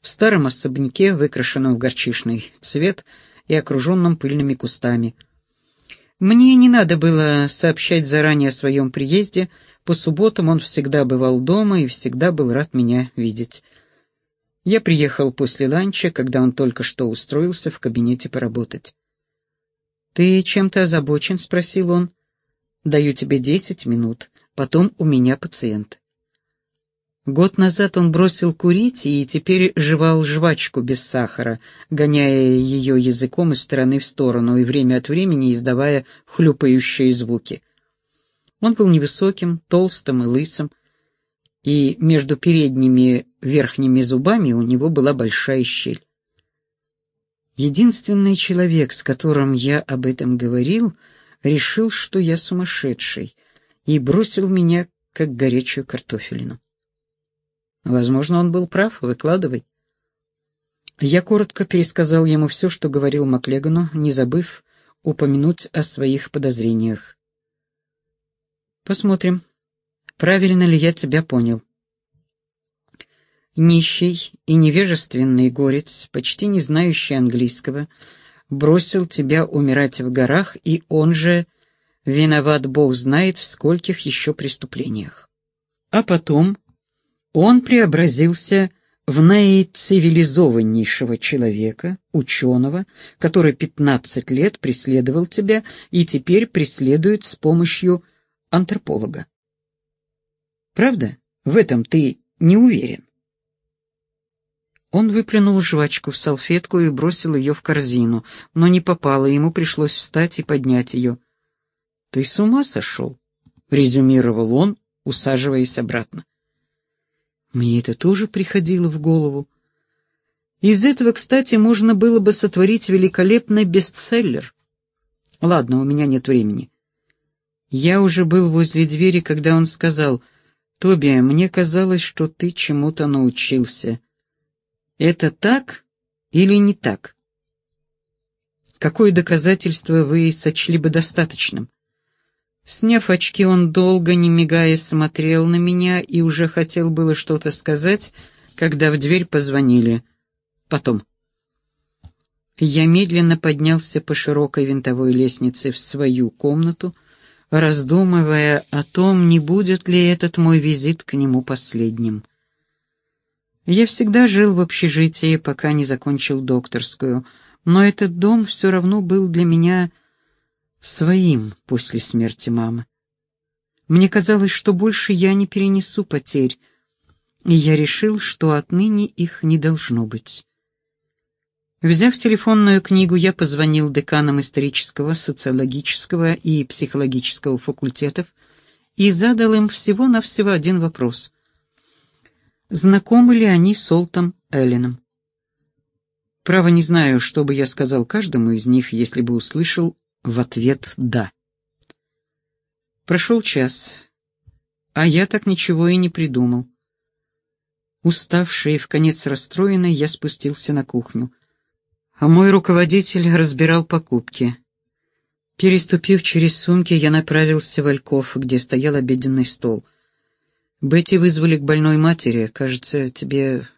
в старом особняке, выкрашенном в горчичный цвет и окруженном пыльными кустами. Мне не надо было сообщать заранее о своем приезде, по субботам он всегда бывал дома и всегда был рад меня видеть. Я приехал после ланча, когда он только что устроился в кабинете поработать. «Ты чем-то озабочен?» — спросил он. «Даю тебе десять минут, потом у меня пациент». Год назад он бросил курить и теперь жевал жвачку без сахара, гоняя ее языком из стороны в сторону и время от времени издавая хлюпающие звуки. Он был невысоким, толстым и лысым, и между передними верхними зубами у него была большая щель. Единственный человек, с которым я об этом говорил, решил, что я сумасшедший, и бросил меня, как горячую картофелину. Возможно, он был прав, выкладывай. Я коротко пересказал ему все, что говорил Маклегану, не забыв упомянуть о своих подозрениях. Посмотрим, правильно ли я тебя понял. Нищий и невежественный горец, почти не знающий английского, бросил тебя умирать в горах, и он же виноват Бог знает в скольких еще преступлениях. А потом он преобразился в наицивилизованнейшего человека, ученого, который пятнадцать лет преследовал тебя и теперь преследует с помощью антрополога. Правда? В этом ты не уверен. Он выплюнул жвачку в салфетку и бросил ее в корзину, но не попало, ему пришлось встать и поднять ее. «Ты с ума сошел?» — резюмировал он, усаживаясь обратно. Мне это тоже приходило в голову. Из этого, кстати, можно было бы сотворить великолепный бестселлер. Ладно, у меня нет времени. Я уже был возле двери, когда он сказал, «Тоби, мне казалось, что ты чему-то научился». Это так или не так? Какое доказательство вы сочли бы достаточным? Сняв очки, он долго, не мигая, смотрел на меня и уже хотел было что-то сказать, когда в дверь позвонили. Потом. Я медленно поднялся по широкой винтовой лестнице в свою комнату, раздумывая о том, не будет ли этот мой визит к нему последним. Я всегда жил в общежитии, пока не закончил докторскую, но этот дом все равно был для меня своим после смерти мамы. Мне казалось, что больше я не перенесу потерь, и я решил, что отныне их не должно быть. Взяв телефонную книгу, я позвонил деканам исторического, социологического и психологического факультетов и задал им всего-навсего один вопрос знакомы ли они с Олтом Элленом. Право не знаю, что бы я сказал каждому из них, если бы услышал в ответ «да». Прошел час, а я так ничего и не придумал. Уставший и в конец расстроенный, я спустился на кухню. А мой руководитель разбирал покупки. Переступив через сумки, я направился в Альков, где стоял обеденный стол — Бетти вызвали к больной матери. Кажется, тебе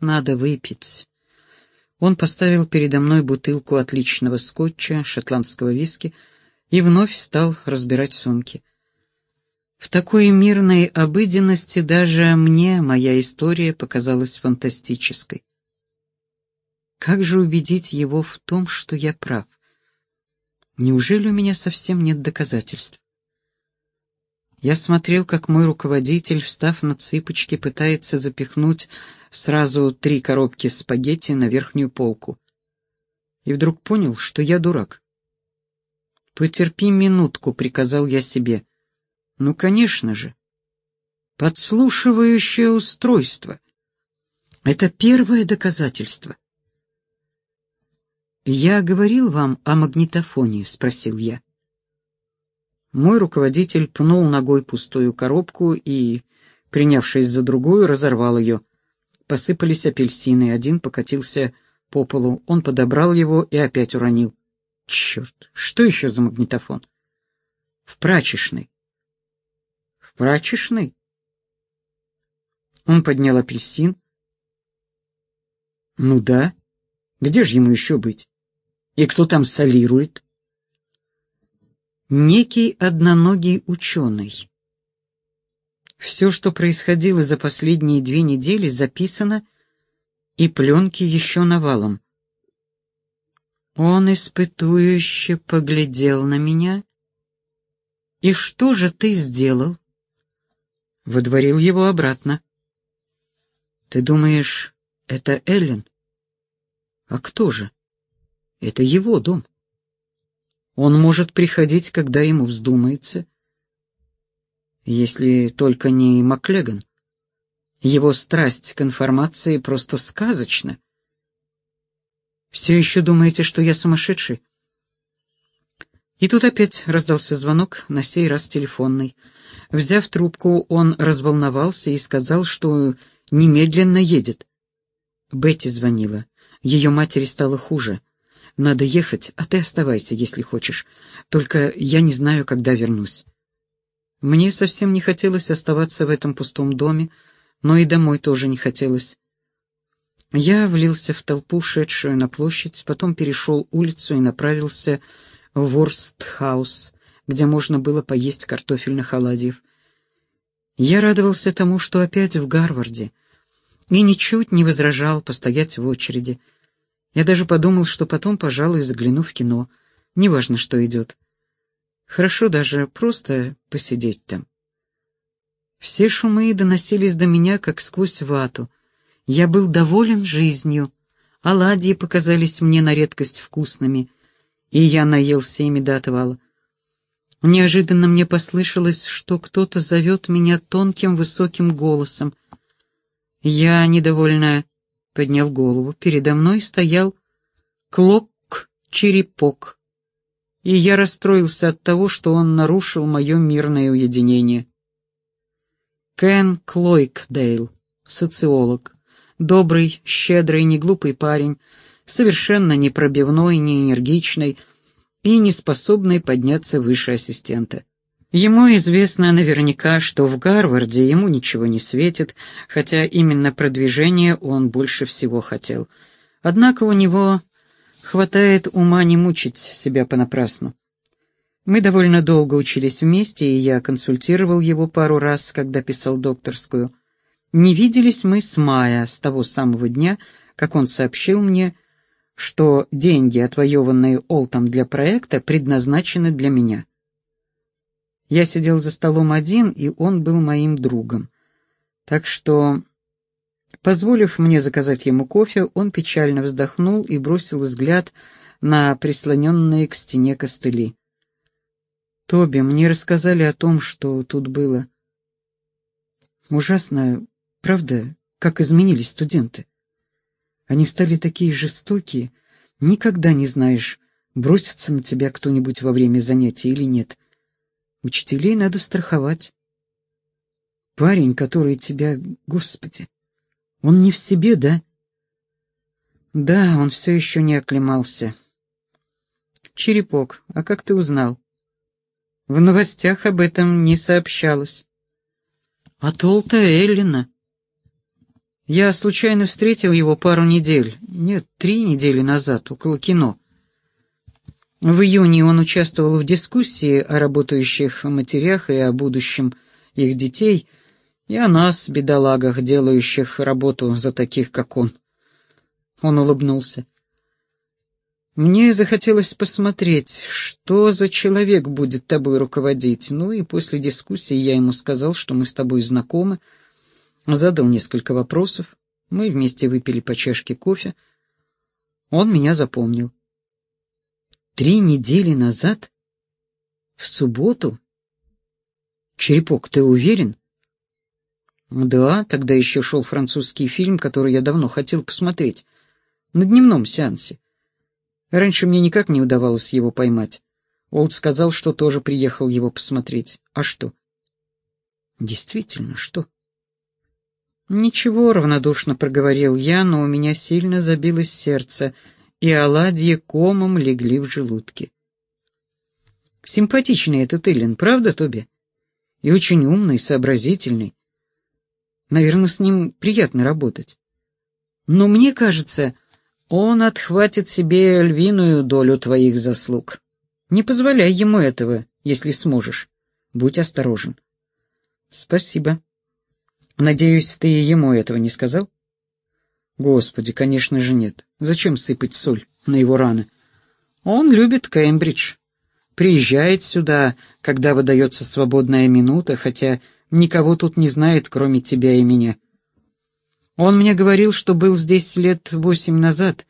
надо выпить. Он поставил передо мной бутылку отличного скотча, шотландского виски, и вновь стал разбирать сумки. В такой мирной обыденности даже мне моя история показалась фантастической. Как же убедить его в том, что я прав? Неужели у меня совсем нет доказательств? Я смотрел, как мой руководитель, встав на цыпочки, пытается запихнуть сразу три коробки спагетти на верхнюю полку. и вдруг понял, что я дурак. «Потерпи минутку», — приказал я себе. «Ну, конечно же. Подслушивающее устройство. Это первое доказательство». «Я говорил вам о магнитофоне?» — спросил я. Мой руководитель пнул ногой пустую коробку и, принявшись за другую, разорвал ее. Посыпались апельсины, один покатился по полу. Он подобрал его и опять уронил. Черт, что еще за магнитофон? В прачечной. В прачечной? Он поднял апельсин. Ну да. Где же ему еще быть? И кто там солирует? Некий одноногий ученый. Все, что происходило за последние две недели, записано, и пленки еще навалом. Он испытующе поглядел на меня. «И что же ты сделал?» Водворил его обратно. «Ты думаешь, это Эллен?» «А кто же?» «Это его дом. Он может приходить, когда ему вздумается, если только не Маклеган. Его страсть к информации просто сказочна. Все еще думаете, что я сумасшедший? И тут опять раздался звонок, на сей раз телефонный. Взяв трубку, он разволновался и сказал, что немедленно едет. Бетти звонила. Ее матери стало хуже. Надо ехать, а ты оставайся, если хочешь. Только я не знаю, когда вернусь. Мне совсем не хотелось оставаться в этом пустом доме, но и домой тоже не хотелось. Я влился в толпу, шедшую на площадь, потом перешел улицу и направился в Ворстхаус, где можно было поесть картофельных оладьев. Я радовался тому, что опять в Гарварде, и ничуть не возражал постоять в очереди. Я даже подумал, что потом, пожалуй, загляну в кино. Неважно, что идет. Хорошо даже просто посидеть там. Все шумы доносились до меня, как сквозь вату — я был доволен жизнью. Оладьи показались мне на редкость вкусными, и я наелся ими до отвала. Неожиданно мне послышалось, что кто-то зовет меня тонким высоким голосом. Я, недовольно, поднял голову. Передо мной стоял Клок-черепок, и я расстроился от того, что он нарушил мое мирное уединение. Кен Клойкдейл, социолог, Добрый, щедрый, неглупый парень, совершенно не пробивной, не энергичный и не способный подняться выше ассистента. Ему известно наверняка, что в Гарварде ему ничего не светит, хотя именно продвижение он больше всего хотел. Однако у него хватает ума не мучить себя понапрасну. Мы довольно долго учились вместе, и я консультировал его пару раз, когда писал докторскую. Не виделись мы с мая, с того самого дня, как он сообщил мне, что деньги, отвоеванные Олтом для проекта, предназначены для меня. Я сидел за столом один, и он был моим другом. Так что, позволив мне заказать ему кофе, он печально вздохнул и бросил взгляд на прислоненные к стене костыли. «Тоби, мне рассказали о том, что тут было. Ужасно Правда, как изменились студенты. Они стали такие жестокие, никогда не знаешь, бросится на тебя кто-нибудь во время занятий или нет. Учителей надо страховать. Парень, который тебя... Господи, он не в себе, да? Да, он все еще не оклемался. Черепок, а как ты узнал? В новостях об этом не сообщалось. От Олта Эллина. Я случайно встретил его пару недель, нет, три недели назад, около кино. В июне он участвовал в дискуссии о работающих матерях и о будущем их детей, и о нас, бедолагах, делающих работу за таких, как он. Он улыбнулся. Мне захотелось посмотреть, что за человек будет тобой руководить. Ну и после дискуссии я ему сказал, что мы с тобой знакомы, — задал несколько вопросов, мы вместе выпили по чашке кофе. Он меня запомнил. Три недели назад? В субботу? Черепок, ты уверен? Да, тогда еще шел французский фильм, который я давно хотел посмотреть. На дневном сеансе. Раньше мне никак не удавалось его поймать. Олд сказал, что тоже приехал его посмотреть. А что? Действительно, что? Ничего, равнодушно проговорил я, но у меня сильно забилось сердце, и оладьи комом легли в желудке. Симпатичный этот Эллен, правда, Тоби? И очень умный, сообразительный. Наверное, с ним приятно работать. Но мне кажется, он отхватит себе львиную долю твоих заслуг. Не позволяй ему этого, если сможешь. Будь осторожен. Спасибо. Надеюсь, ты ему этого не сказал? Господи, конечно же нет. Зачем сыпать соль на его раны? Он любит Кембридж. Приезжает сюда, когда выдается свободная минута, хотя никого тут не знает, кроме тебя и меня. Он мне говорил, что был здесь лет восемь назад.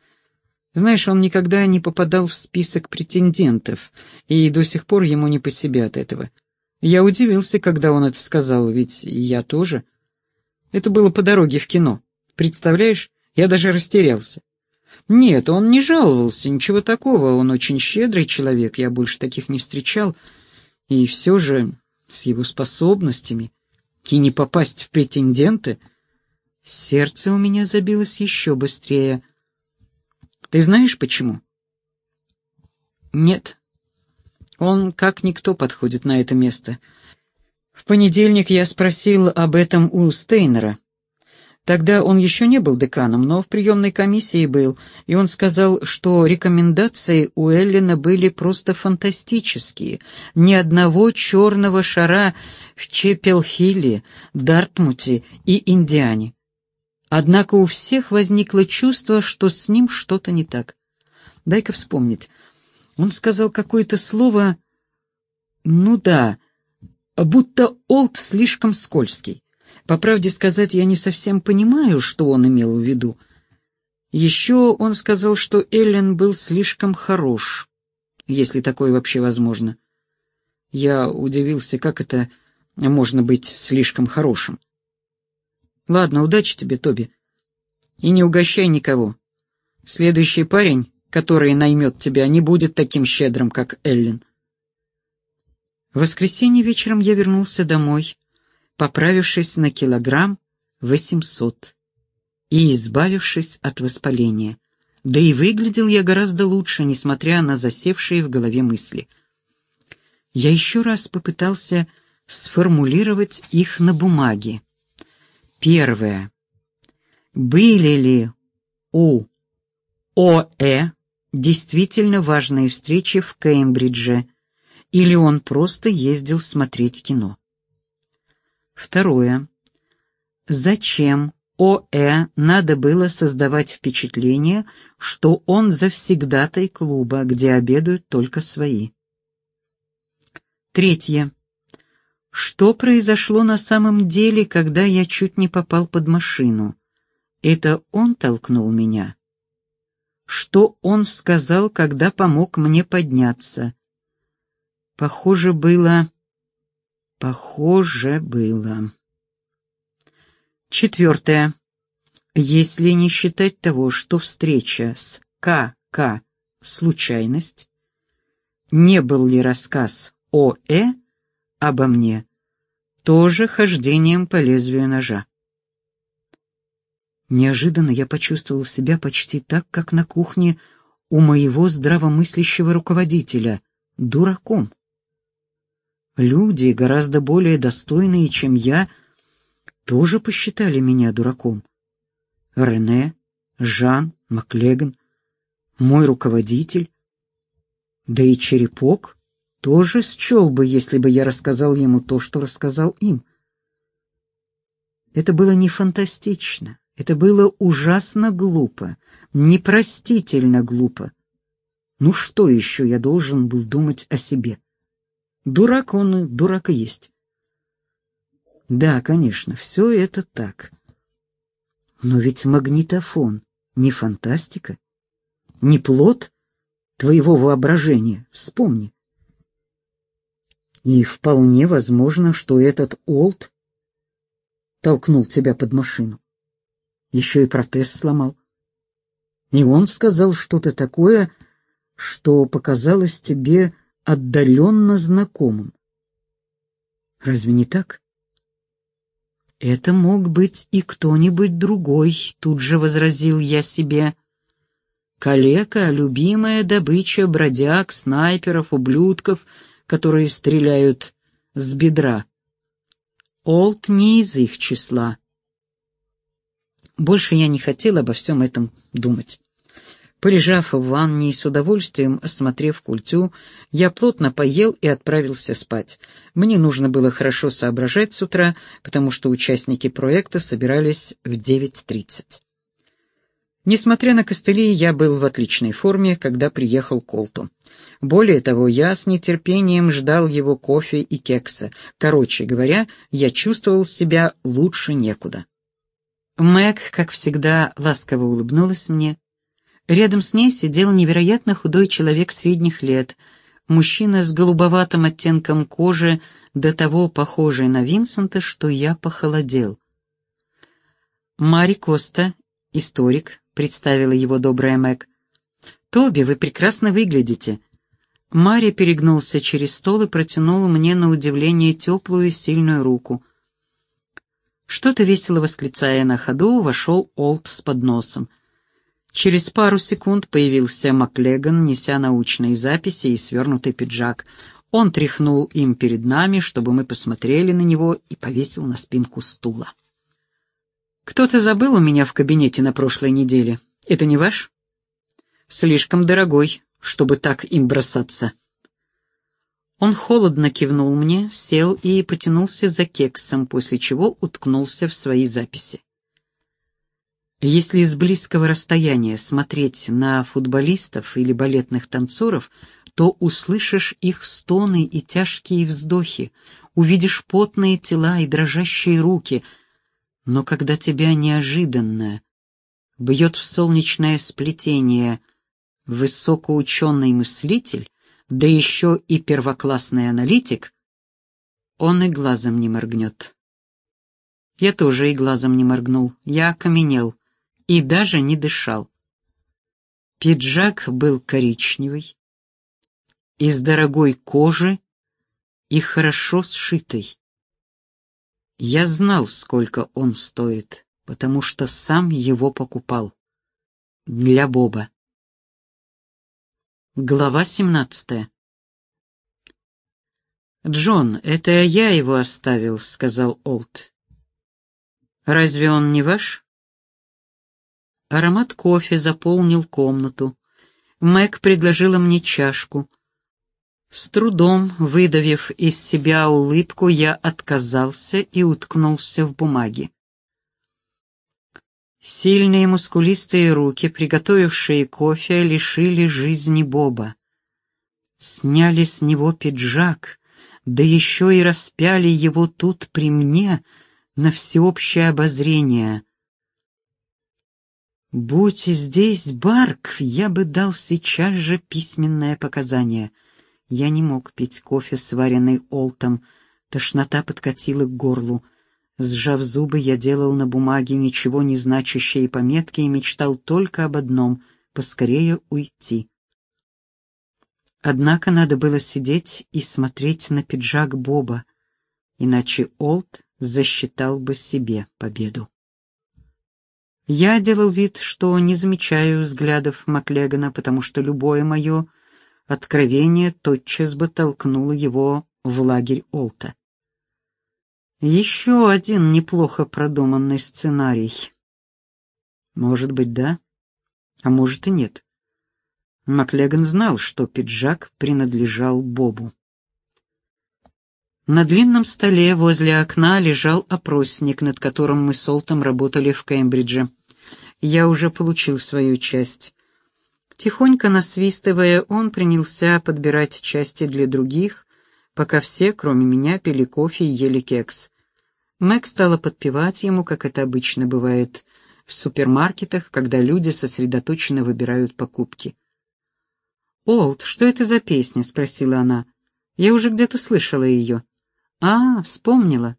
Знаешь, он никогда не попадал в список претендентов, и до сих пор ему не по себе от этого. Я удивился, когда он это сказал, ведь я тоже. Это было по дороге в кино. Представляешь, я даже растерялся. Нет, он не жаловался, ничего такого, он очень щедрый человек, я больше таких не встречал. И все же с его способностями и не попасть в претенденты, сердце у меня забилось еще быстрее. Ты знаешь почему? Нет. Он как никто подходит на это место. В понедельник я спросил об этом у Стейнера. Тогда он еще не был деканом, но в приемной комиссии был, и он сказал, что рекомендации у Эллина были просто фантастические. Ни одного черного шара в Чепелхилле, Дартмуте и Индиане. Однако у всех возникло чувство, что с ним что-то не так. Дай-ка вспомнить. Он сказал какое-то слово... Ну да, будто Олд слишком скользкий. По правде сказать, я не совсем понимаю, что он имел в виду. Еще он сказал, что Эллен был слишком хорош, если такое вообще возможно. Я удивился, как это можно быть слишком хорошим. Ладно, удачи тебе, Тоби. И не угощай никого. Следующий парень, который наймет тебя, не будет таким щедрым, как Эллен. В воскресенье вечером я вернулся домой поправившись на килограмм восемьсот и избавившись от воспаления. Да и выглядел я гораздо лучше, несмотря на засевшие в голове мысли. Я еще раз попытался сформулировать их на бумаге. Первое. Были ли у ОЭ действительно важные встречи в Кембридже, или он просто ездил смотреть кино? Второе. Зачем ОЭ надо было создавать впечатление, что он завсегдатай клуба, где обедают только свои? Третье. Что произошло на самом деле, когда я чуть не попал под машину? Это он толкнул меня? Что он сказал, когда помог мне подняться? Похоже было... Похоже было. Четвертое. Если не считать того, что встреча с К.К. случайность, не был ли рассказ О.Э. обо мне тоже хождением по лезвию ножа? Неожиданно я почувствовал себя почти так, как на кухне у моего здравомыслящего руководителя, дураком. Люди, гораздо более достойные, чем я, тоже посчитали меня дураком. Рене, Жан, Маклеган, мой руководитель, да и Черепок тоже счел бы, если бы я рассказал ему то, что рассказал им. Это было не фантастично, это было ужасно глупо, непростительно глупо. Ну что еще я должен был думать о себе? Дурак он, дурак и есть. Да, конечно, все это так. Но ведь магнитофон не фантастика, не плод твоего воображения. Вспомни. И вполне возможно, что этот Олд толкнул тебя под машину. Еще и протез сломал. И он сказал что-то такое, что показалось тебе отдаленно знакомым. Разве не так? Это мог быть и кто-нибудь другой, тут же возразил я себе. Калека — любимая добыча бродяг, снайперов, ублюдков, которые стреляют с бедра. Олд не из их числа. Больше я не хотел обо всем этом думать. Полежав в ванне и с удовольствием осмотрев культю, я плотно поел и отправился спать. Мне нужно было хорошо соображать с утра, потому что участники проекта собирались в 9.30. Несмотря на костыли, я был в отличной форме, когда приехал к Колту. Более того, я с нетерпением ждал его кофе и кекса. Короче говоря, я чувствовал себя лучше некуда. Мэг, как всегда, ласково улыбнулась мне, Рядом с ней сидел невероятно худой человек средних лет, мужчина с голубоватым оттенком кожи, до того похожий на Винсента, что я похолодел. «Мари Коста, историк», — представила его добрая Мэг. «Тоби, вы прекрасно выглядите». Мари перегнулся через стол и протянул мне на удивление теплую и сильную руку. Что-то весело восклицая на ходу, вошел Олд с подносом — Через пару секунд появился Маклеган, неся научные записи и свернутый пиджак. Он тряхнул им перед нами, чтобы мы посмотрели на него, и повесил на спинку стула. «Кто-то забыл у меня в кабинете на прошлой неделе. Это не ваш?» «Слишком дорогой, чтобы так им бросаться». Он холодно кивнул мне, сел и потянулся за кексом, после чего уткнулся в свои записи. Если с близкого расстояния смотреть на футболистов или балетных танцоров, то услышишь их стоны и тяжкие вздохи, увидишь потные тела и дрожащие руки. Но когда тебя неожиданно бьет в солнечное сплетение высокоученый мыслитель, да еще и первоклассный аналитик, он и глазом не моргнет. Я тоже и глазом не моргнул, я окаменел и даже не дышал. Пиджак был коричневый, из дорогой кожи и хорошо сшитый. Я знал, сколько он стоит, потому что сам его покупал. Для Боба. Глава семнадцатая. «Джон, это я его оставил», — сказал Олд. «Разве он не ваш?» Аромат кофе заполнил комнату. Мэг предложила мне чашку. С трудом, выдавив из себя улыбку, я отказался и уткнулся в бумаги. Сильные мускулистые руки, приготовившие кофе, лишили жизни Боба. Сняли с него пиджак, да еще и распяли его тут при мне на всеобщее обозрение — Будь здесь Барк, я бы дал сейчас же письменное показание. Я не мог пить кофе, сваренный Олтом. Тошнота подкатила к горлу. Сжав зубы, я делал на бумаге ничего не значащие пометки и мечтал только об одном — поскорее уйти. Однако надо было сидеть и смотреть на пиджак Боба, иначе Олт засчитал бы себе победу. Я делал вид, что не замечаю взглядов Маклегана, потому что любое мое откровение тотчас бы толкнуло его в лагерь Олта. Еще один неплохо продуманный сценарий. Может быть, да, а может и нет. Маклеган знал, что пиджак принадлежал Бобу. На длинном столе возле окна лежал опросник, над которым мы с Олтом работали в Кембридже. Я уже получил свою часть. Тихонько насвистывая, он принялся подбирать части для других, пока все, кроме меня, пили кофе и ели кекс. Мэг стала подпевать ему, как это обычно бывает в супермаркетах, когда люди сосредоточенно выбирают покупки. «Олд, что это за песня?» — спросила она. «Я уже где-то слышала ее». «А, вспомнила».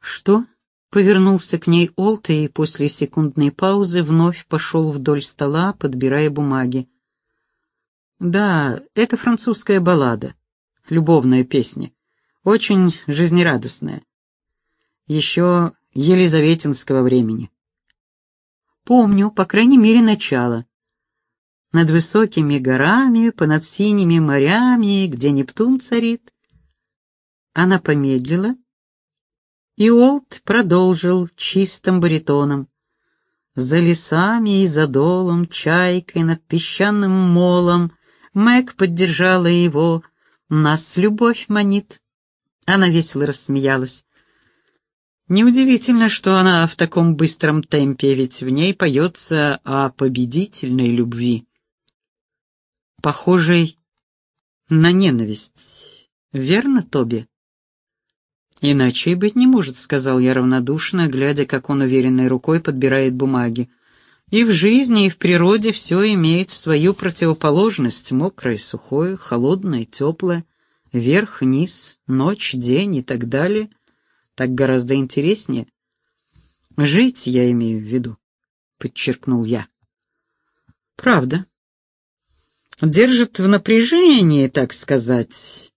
«Что?» — повернулся к ней Олд и после секундной паузы вновь пошел вдоль стола, подбирая бумаги. «Да, это французская баллада, любовная песня, очень жизнерадостная. Еще елизаветинского времени». «Помню, по крайней мере, начало над высокими горами, понад синими морями, где Нептун царит. Она помедлила, и Олд продолжил чистым баритоном. За лесами и за долом, чайкой над песчаным молом, Мэг поддержала его, нас любовь манит. Она весело рассмеялась. Неудивительно, что она в таком быстром темпе, ведь в ней поется о победительной любви похожей на ненависть. Верно, Тоби? Иначе и быть не может, сказал я равнодушно, глядя, как он уверенной рукой подбирает бумаги. И в жизни, и в природе все имеет свою противоположность, мокрое, сухое, холодное, теплое, верх, низ, ночь, день и так далее. Так гораздо интереснее. Жить я имею в виду, подчеркнул я. Правда, Держит в напряжении, так сказать.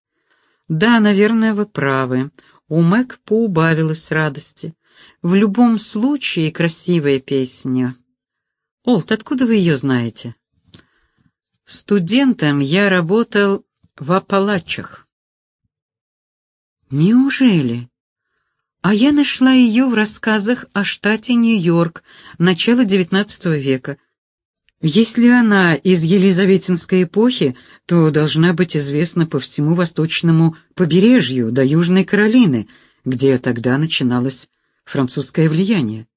Да, наверное, вы правы. У Мэг поубавилось радости. В любом случае красивая песня. Олд, откуда вы ее знаете? Студентом я работал в Апалачах. Неужели? А я нашла ее в рассказах о штате Нью-Йорк, начала XIX века. Если она из Елизаветинской эпохи, то должна быть известна по всему восточному побережью до Южной Каролины, где тогда начиналось французское влияние.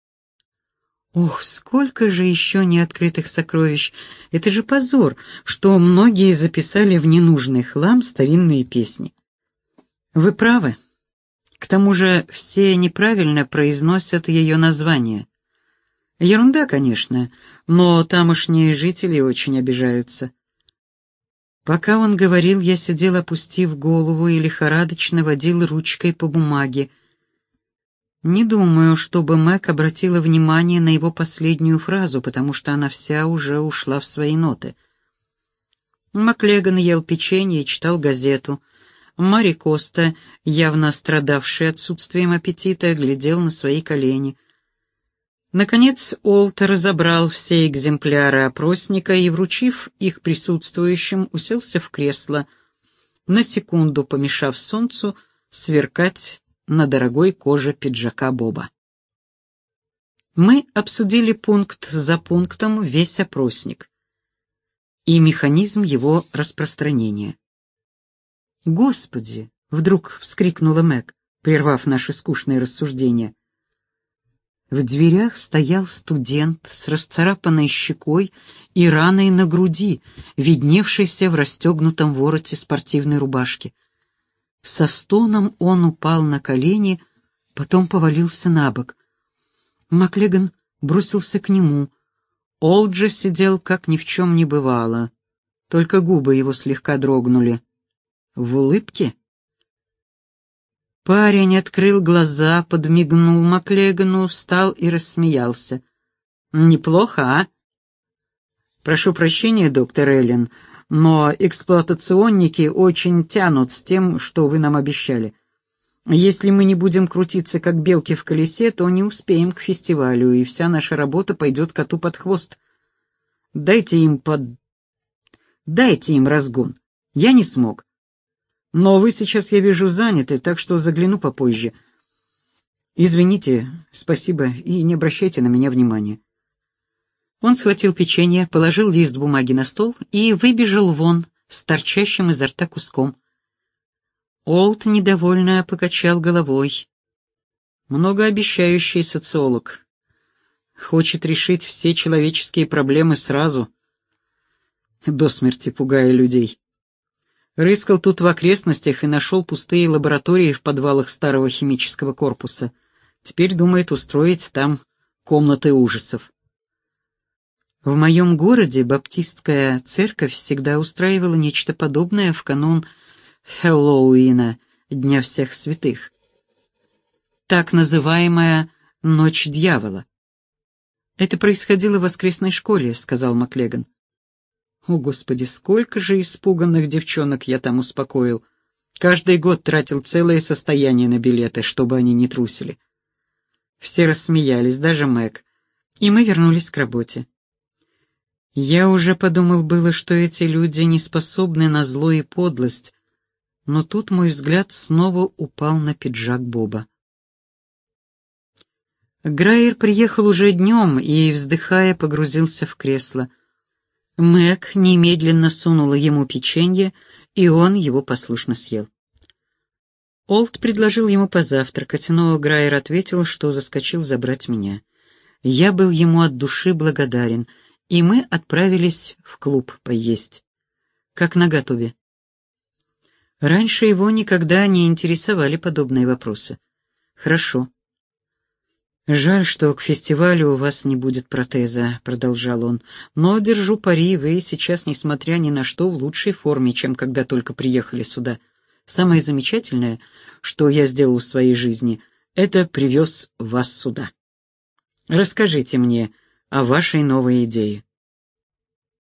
Ох, сколько же еще неоткрытых сокровищ! Это же позор, что многие записали в ненужный хлам старинные песни. Вы правы. К тому же все неправильно произносят ее название. Ерунда, конечно, но тамошние жители очень обижаются. Пока он говорил, я сидел, опустив голову и лихорадочно водил ручкой по бумаге. Не думаю, чтобы Мэг обратила внимание на его последнюю фразу, потому что она вся уже ушла в свои ноты. Маклеган ел печенье и читал газету. Мари Коста, явно страдавший отсутствием аппетита, глядел на свои колени. Наконец Олт разобрал все экземпляры опросника и, вручив их присутствующим, уселся в кресло, на секунду помешав солнцу сверкать на дорогой коже пиджака Боба. Мы обсудили пункт за пунктом весь опросник и механизм его распространения. «Господи!» — вдруг вскрикнула Мэг, прервав наши скучные рассуждения — в дверях стоял студент с расцарапанной щекой и раной на груди, видневшейся в расстегнутом вороте спортивной рубашки. Со стоном он упал на колени, потом повалился на бок. Маклеган бросился к нему. Олджи сидел, как ни в чем не бывало. Только губы его слегка дрогнули. В улыбке? Парень открыл глаза, подмигнул Маклегану, встал и рассмеялся. «Неплохо, а?» «Прошу прощения, доктор Эллен, но эксплуатационники очень тянут с тем, что вы нам обещали. Если мы не будем крутиться, как белки в колесе, то не успеем к фестивалю, и вся наша работа пойдет коту под хвост. Дайте им под... Дайте им разгон. Я не смог. Но вы сейчас, я вижу, заняты, так что загляну попозже. Извините, спасибо, и не обращайте на меня внимания. Он схватил печенье, положил лист бумаги на стол и выбежал вон с торчащим изо рта куском. Олд недовольно покачал головой. Многообещающий социолог. Хочет решить все человеческие проблемы сразу, до смерти пугая людей. Рыскал тут в окрестностях и нашел пустые лаборатории в подвалах старого химического корпуса. Теперь думает устроить там комнаты ужасов. В моем городе баптистская церковь всегда устраивала нечто подобное в канун Хэллоуина, Дня всех святых. Так называемая «Ночь дьявола». «Это происходило в воскресной школе», — сказал Маклеган. «О, Господи, сколько же испуганных девчонок я там успокоил. Каждый год тратил целое состояние на билеты, чтобы они не трусили». Все рассмеялись, даже Мэг, и мы вернулись к работе. Я уже подумал было, что эти люди не способны на зло и подлость, но тут мой взгляд снова упал на пиджак Боба. Грайер приехал уже днем и, вздыхая, погрузился в кресло. Мэг немедленно сунула ему печенье, и он его послушно съел. Олд предложил ему позавтракать, но Грайер ответил, что заскочил забрать меня. Я был ему от души благодарен — и мы отправились в клуб поесть. Как на готове. Раньше его никогда не интересовали подобные вопросы. Хорошо. «Жаль, что к фестивалю у вас не будет протеза», — продолжал он. «Но держу пари, вы сейчас, несмотря ни на что, в лучшей форме, чем когда только приехали сюда. Самое замечательное, что я сделал в своей жизни, это привез вас сюда. Расскажите мне, о вашей новой идее.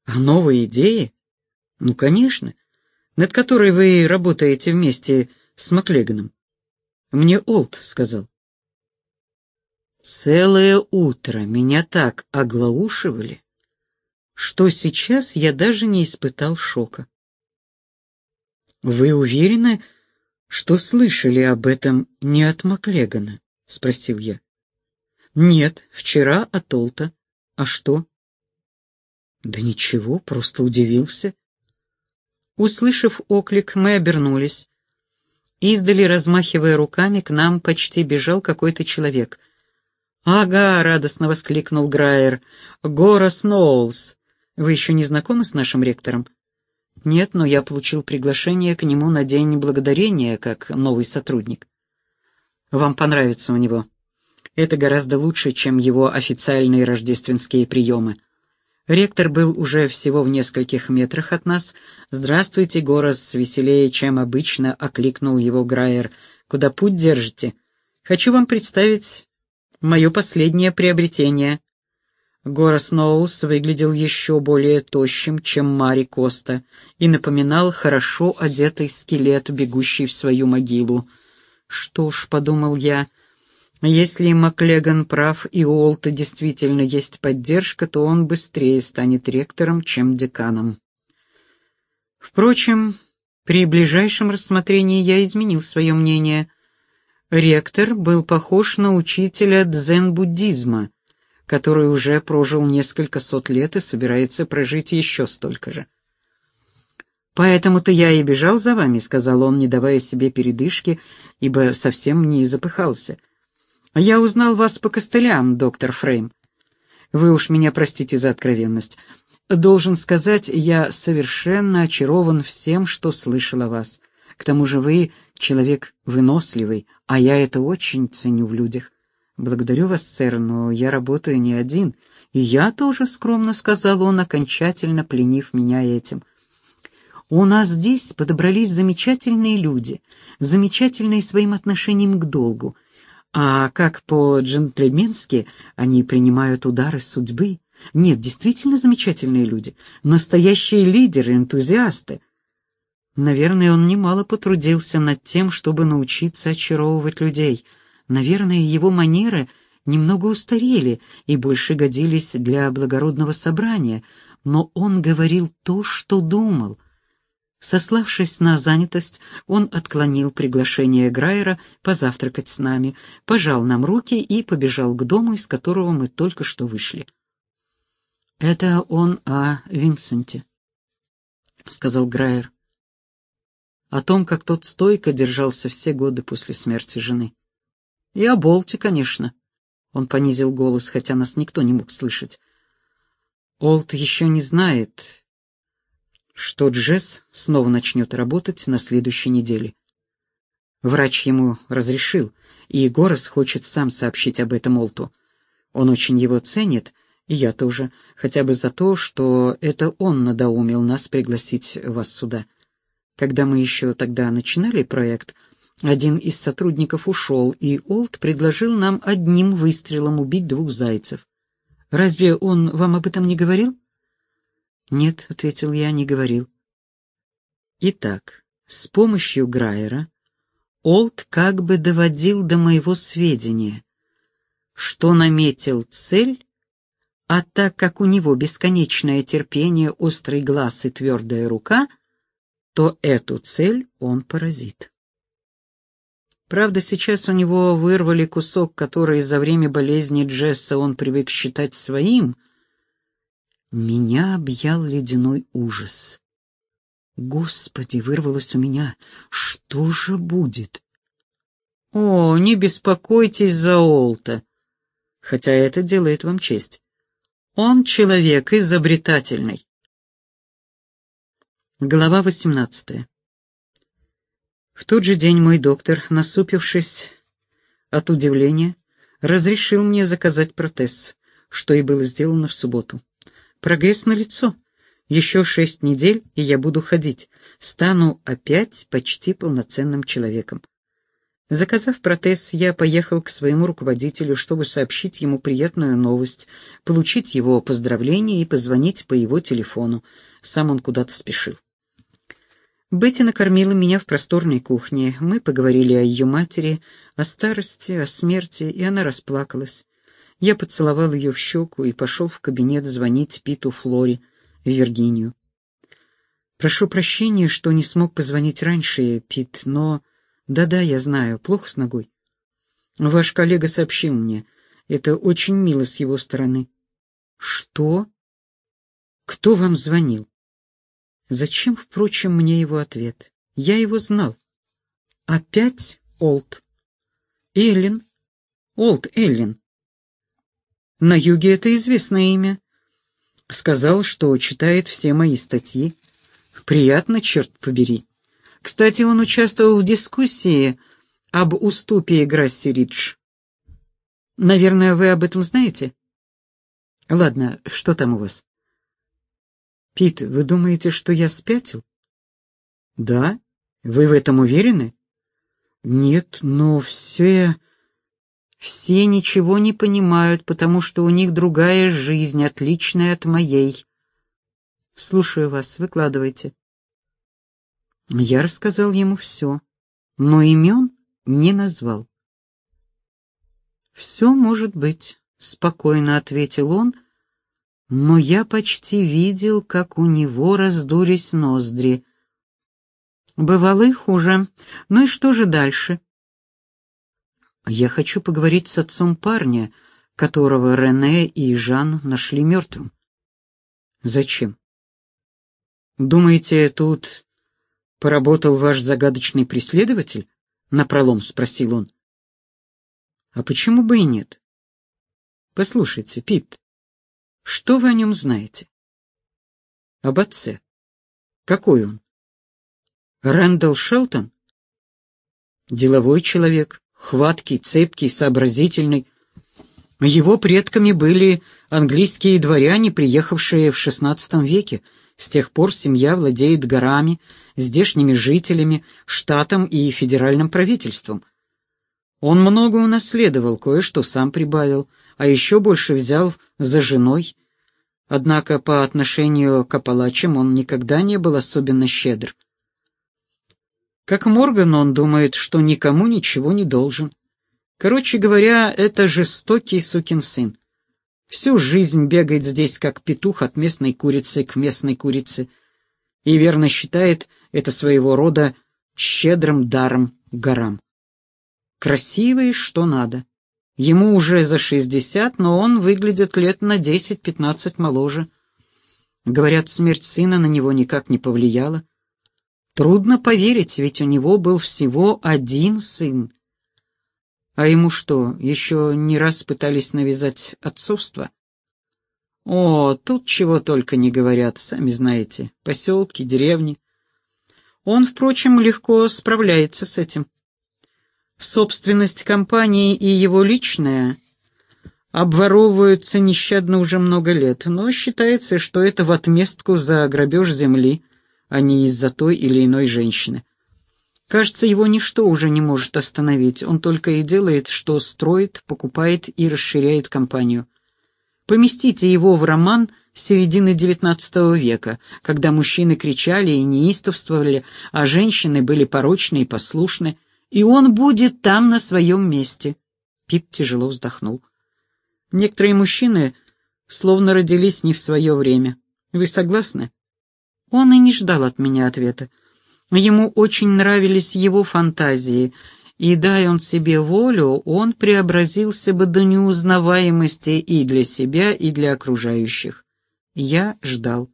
О новой идее? Ну, конечно, над которой вы работаете вместе с Маклеганом. Мне Олд сказал. Целое утро меня так оглаушивали, что сейчас я даже не испытал шока. «Вы уверены, что слышали об этом не от Маклегана?» — спросил я. «Нет, вчера от Олта. А что? Да ничего, просто удивился. Услышав оклик, мы обернулись. Издали, размахивая руками, к нам почти бежал какой-то человек. «Ага!» — радостно воскликнул Грайер. «Гора Сноулс! Вы еще не знакомы с нашим ректором?» «Нет, но я получил приглашение к нему на День Благодарения, как новый сотрудник. Вам понравится у него». Это гораздо лучше, чем его официальные рождественские приемы. Ректор был уже всего в нескольких метрах от нас. «Здравствуйте, Горос, веселее, чем обычно», — окликнул его Грайер. «Куда путь держите? Хочу вам представить мое последнее приобретение». Горос Ноулс выглядел еще более тощим, чем Мари Коста, и напоминал хорошо одетый скелет, бегущий в свою могилу. «Что ж», — подумал я, — если Маклеган прав и у Олта действительно есть поддержка, то он быстрее станет ректором, чем деканом. Впрочем, при ближайшем рассмотрении я изменил свое мнение. Ректор был похож на учителя дзен-буддизма, который уже прожил несколько сот лет и собирается прожить еще столько же. «Поэтому-то я и бежал за вами», — сказал он, не давая себе передышки, ибо совсем не запыхался. «Я узнал вас по костылям, доктор Фрейм. Вы уж меня простите за откровенность. Должен сказать, я совершенно очарован всем, что слышал о вас. К тому же вы человек выносливый, а я это очень ценю в людях. Благодарю вас, сэр, но я работаю не один. И я тоже скромно сказал он, окончательно пленив меня этим. У нас здесь подобрались замечательные люди, замечательные своим отношением к долгу, а как по-джентльменски они принимают удары судьбы. Нет, действительно замечательные люди, настоящие лидеры, энтузиасты. Наверное, он немало потрудился над тем, чтобы научиться очаровывать людей. Наверное, его манеры немного устарели и больше годились для благородного собрания, но он говорил то, что думал — Сославшись на занятость, он отклонил приглашение Грайера позавтракать с нами, пожал нам руки и побежал к дому, из которого мы только что вышли. «Это он о Винсенте», — сказал Грайер. «О том, как тот стойко держался все годы после смерти жены. И о Болте, конечно». Он понизил голос, хотя нас никто не мог слышать. «Олд еще не знает, что Джесс снова начнет работать на следующей неделе. Врач ему разрешил, и Горос хочет сам сообщить об этом Олту. Он очень его ценит И я тоже, хотя бы за то, что это он надоумил нас пригласить вас сюда. Когда мы еще тогда начинали проект, один из сотрудников ушел, и Олд предложил нам одним выстрелом убить двух зайцев. Разве он вам об этом не говорил? Нет, — ответил я, — не говорил. Итак, с помощью Грайера Олд как бы доводил до моего сведения, что наметил цель, а так как у него бесконечное терпение, острый глаз и твердая рука, то эту цель он поразит. Правда, сейчас у него вырвали кусок, который за время болезни Джесса он привык считать своим. Меня объял ледяной ужас. Господи, вырвалось у меня. Что же будет? О, не беспокойтесь за Олта, хотя это делает вам честь. Он человек изобретательный. Глава 18. В тот же день мой доктор, насупившись от удивления, разрешил мне заказать протез, что и было сделано в субботу. Прогресс налицо. Еще шесть недель, и я буду ходить. Стану опять почти полноценным человеком. Заказав протез, я поехал к своему руководителю, чтобы сообщить ему приятную новость, получить его поздравления и позвонить по его телефону. Сам он куда-то спешил. Бетти накормила меня в просторной кухне. Мы поговорили о ее матери, о старости, о смерти, и она расплакалась. Я поцеловал ее в щеку и пошел в кабинет звонить Питу Флори в Виргинию. «Прошу прощения, что не смог позвонить раньше, Пит, но...» «Да-да, я знаю, плохо с ногой». «Ваш коллега сообщил мне. Это очень мило с его стороны». «Что? Кто вам звонил?» Зачем, впрочем, мне его ответ? Я его знал. Опять Олд. Эллен. Олд Эллен. На юге это известное имя. Сказал, что читает все мои статьи. Приятно, черт побери. Кстати, он участвовал в дискуссии об уступе Грасси-Ридж. Наверное, вы об этом знаете? Ладно, что там у вас? Пит, вы думаете, что я спятил? Да? Вы в этом уверены? Нет, но все... Все ничего не понимают, потому что у них другая жизнь, отличная от моей. Слушаю вас, выкладывайте. Я рассказал ему все, но имен не назвал. «Все может быть», — спокойно ответил он, — но я почти видел, как у него раздулись ноздри. Бывало и хуже. Ну и что же дальше? Я хочу поговорить с отцом парня, которого Рене и Жан нашли мертвым. Зачем? Думаете, тут поработал ваш загадочный преследователь? Напролом спросил он. А почему бы и нет? Послушайте, Пит, что вы о нем знаете? Об отце. Какой он? Рэндалл Шелтон? Деловой человек, хваткий, цепкий, сообразительный. Его предками были английские дворяне, приехавшие в XVI веке. С тех пор семья владеет горами, здешними жителями, штатом и федеральным правительством. Он много унаследовал, кое-что сам прибавил, а еще больше взял за женой. Однако по отношению к Апалачам он никогда не был особенно щедр. Как Морган, он думает, что никому ничего не должен. Короче говоря, это жестокий сукин сын. Всю жизнь бегает здесь, как петух от местной курицы к местной курице, и верно считает это своего рода щедрым даром горам. Красивый, что надо. Ему уже за шестьдесят, но он выглядит лет на десять-пятнадцать моложе. Говорят, смерть сына на него никак не повлияла. Трудно поверить, ведь у него был всего один сын. А ему что, еще не раз пытались навязать отцовство? О, тут чего только не говорят, сами знаете, поселки, деревни. Он, впрочем, легко справляется с этим собственность компании и его личная, обворовываются нещадно уже много лет, но считается, что это в отместку за грабеж земли, а не из-за той или иной женщины. Кажется, его ничто уже не может остановить, он только и делает, что строит, покупает и расширяет компанию. Поместите его в роман середины XIX века, когда мужчины кричали и неистовствовали, а женщины были порочны и послушны, и он будет там на своем месте. Пит тяжело вздохнул. Некоторые мужчины словно родились не в свое время. Вы согласны? Он и не ждал от меня ответа. Ему очень нравились его фантазии, и, дай он себе волю, он преобразился бы до неузнаваемости и для себя, и для окружающих. Я ждал.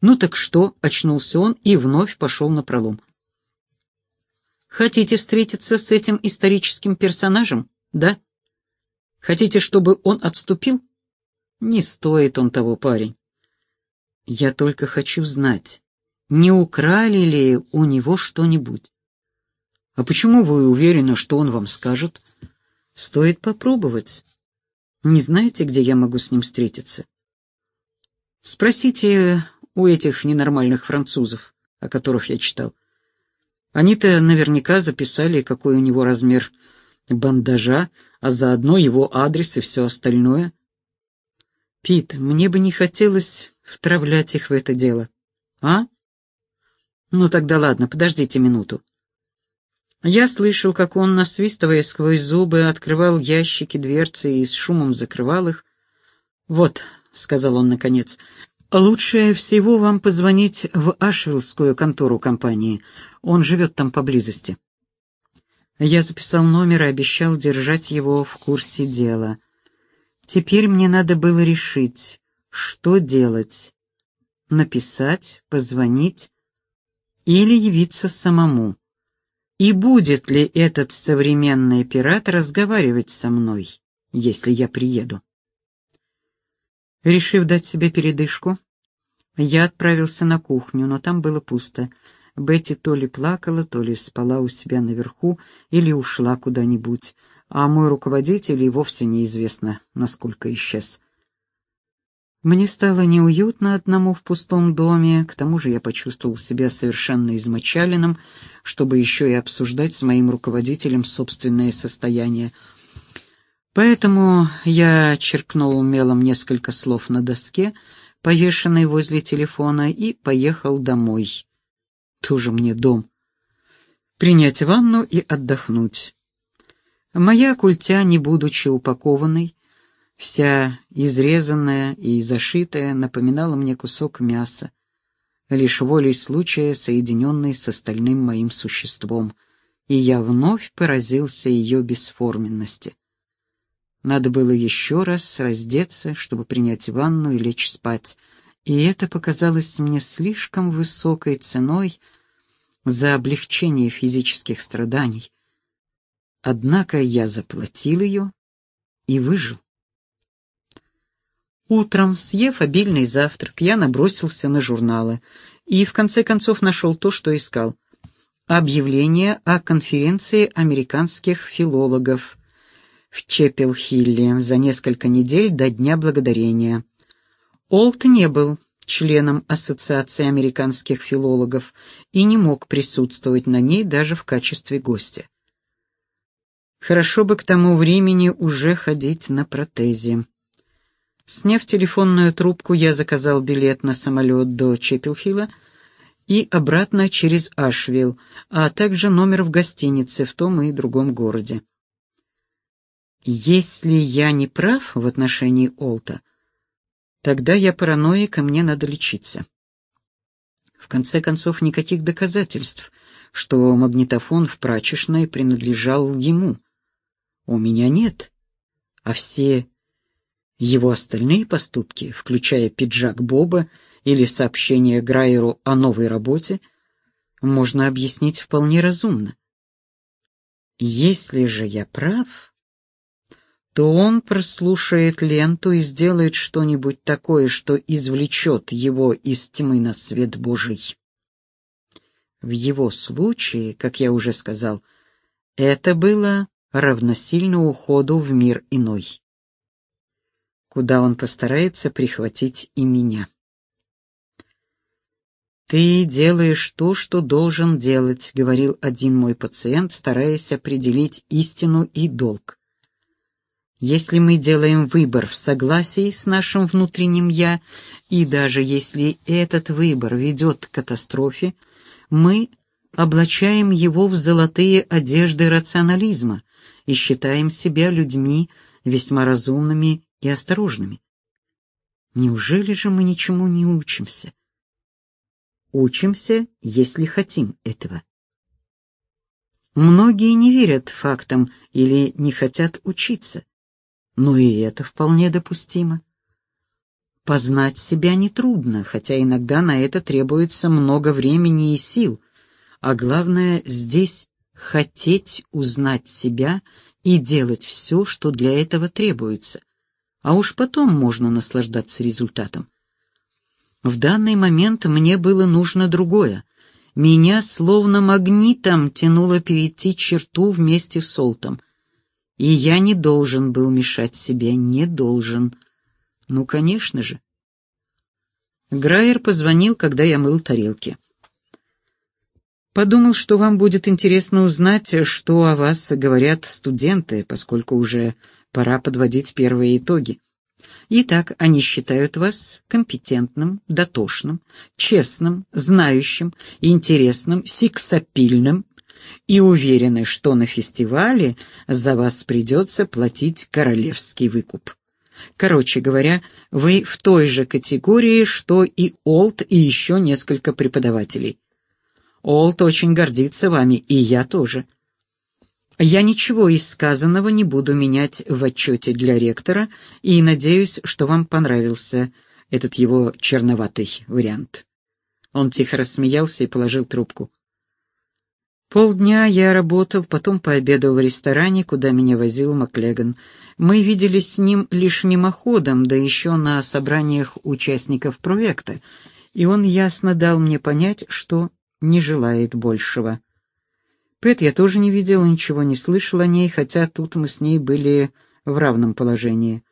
«Ну так что?» — очнулся он и вновь пошел на пролом. «Хотите встретиться с этим историческим персонажем? Да? Хотите, чтобы он отступил? Не стоит он того, парень. Я только хочу знать, не украли ли у него что-нибудь. А почему вы уверены, что он вам скажет? Стоит попробовать. Не знаете, где я могу с ним встретиться? Спросите у этих ненормальных французов, о которых я читал. Они-то наверняка записали, какой у него размер бандажа, а заодно его адрес и все остальное. Пит, мне бы не хотелось втравлять их в это дело. А? Ну тогда ладно, подождите минуту. Я слышал, как он, насвистывая сквозь зубы, открывал ящики, дверцы и с шумом закрывал их. «Вот», — сказал он наконец, — «лучше всего вам позвонить в Ашвиллскую контору компании. Он живет там поблизости». Я записал номер и обещал держать его в курсе дела. Теперь мне надо было решить, что делать. Написать, позвонить или явиться самому. И будет ли этот современный пират разговаривать со мной, если я приеду? Решив дать себе передышку, я отправился на кухню, но там было пусто. Бетти то ли плакала, то ли спала у себя наверху или ушла куда-нибудь, а мой руководитель и вовсе неизвестно, насколько исчез. Мне стало неуютно одному в пустом доме, к тому же я почувствовал себя совершенно измочаленным, чтобы еще и обсуждать с моим руководителем собственное состояние. Поэтому я черкнул мелом несколько слов на доске, повешенной возле телефона, и поехал домой. Тоже мне дом. Принять ванну и отдохнуть. Моя культя, не будучи упакованной, вся изрезанная и зашитая, напоминала мне кусок мяса, лишь волей случая соединенный с остальным моим существом, и я вновь поразился ее бесформенности. Надо было еще раз раздеться, чтобы принять ванну и лечь спать, и это показалось мне слишком высокой ценой за облегчение физических страданий. Однако я заплатил ее и выжил. Утром, съев обильный завтрак, я набросился на журналы и в конце концов нашел то, что искал. Объявление о конференции американских филологов в Чепелхилле за несколько недель до Дня Благодарения. Олт не был членом Ассоциации американских филологов и не мог присутствовать на ней даже в качестве гостя. Хорошо бы к тому времени уже ходить на протезе. Сняв телефонную трубку, я заказал билет на самолет до Чепелхила и обратно через Ашвилл, а также номер в гостинице в том и другом городе. Если я не прав в отношении Олта, тогда я параноик, и мне надо лечиться. В конце концов, никаких доказательств, что магнитофон в прачечной принадлежал ему. У меня нет, а все его остальные поступки, включая пиджак Боба или сообщение Грайеру о новой работе, можно объяснить вполне разумно. Если же я прав, то он прослушает ленту и сделает что-нибудь такое, что извлечет его из тьмы на свет Божий. В его случае, как я уже сказал, это было равносильно уходу в мир иной. куда он постарается прихватить и меня. «Ты делаешь то, что должен делать», — говорил один мой пациент, стараясь определить истину и долг. Если мы делаем выбор в согласии с нашим внутренним «я», и даже если этот выбор ведет к катастрофе, мы облачаем его в золотые одежды рационализма и считаем себя людьми весьма разумными и осторожными. Неужели же мы ничему не учимся? Учимся, если хотим этого. Многие не верят фактам или не хотят учиться, но и это вполне допустимо. Познать себя нетрудно, хотя иногда на это требуется много времени и сил, а главное здесь хотеть узнать себя и делать все, что для этого требуется, а уж потом можно наслаждаться результатом. В данный момент мне было нужно другое. Меня словно магнитом тянуло перейти черту вместе с Олтом. И я не должен был мешать себе, не должен. Ну, конечно же. Грайер позвонил, когда я мыл тарелки. Подумал, что вам будет интересно узнать, что о вас говорят студенты, поскольку уже пора подводить первые итоги. Итак, они считают вас компетентным, дотошным, честным, знающим, интересным, сексапильным и уверены, что на фестивале за вас придется платить королевский выкуп. Короче говоря, вы в той же категории, что и Олд и еще несколько преподавателей. Олд очень гордится вами, и я тоже. Я ничего из сказанного не буду менять в отчете для ректора и надеюсь, что вам понравился этот его черноватый вариант. Он тихо рассмеялся и положил трубку. Полдня я работал, потом пообедал в ресторане, куда меня возил Маклеган. Мы виделись с ним лишь мимоходом, да еще на собраниях участников проекта, и он ясно дал мне понять, что не желает большего. Пэт я тоже не видел, ничего не слышал о ней, хотя тут мы с ней были в равном положении.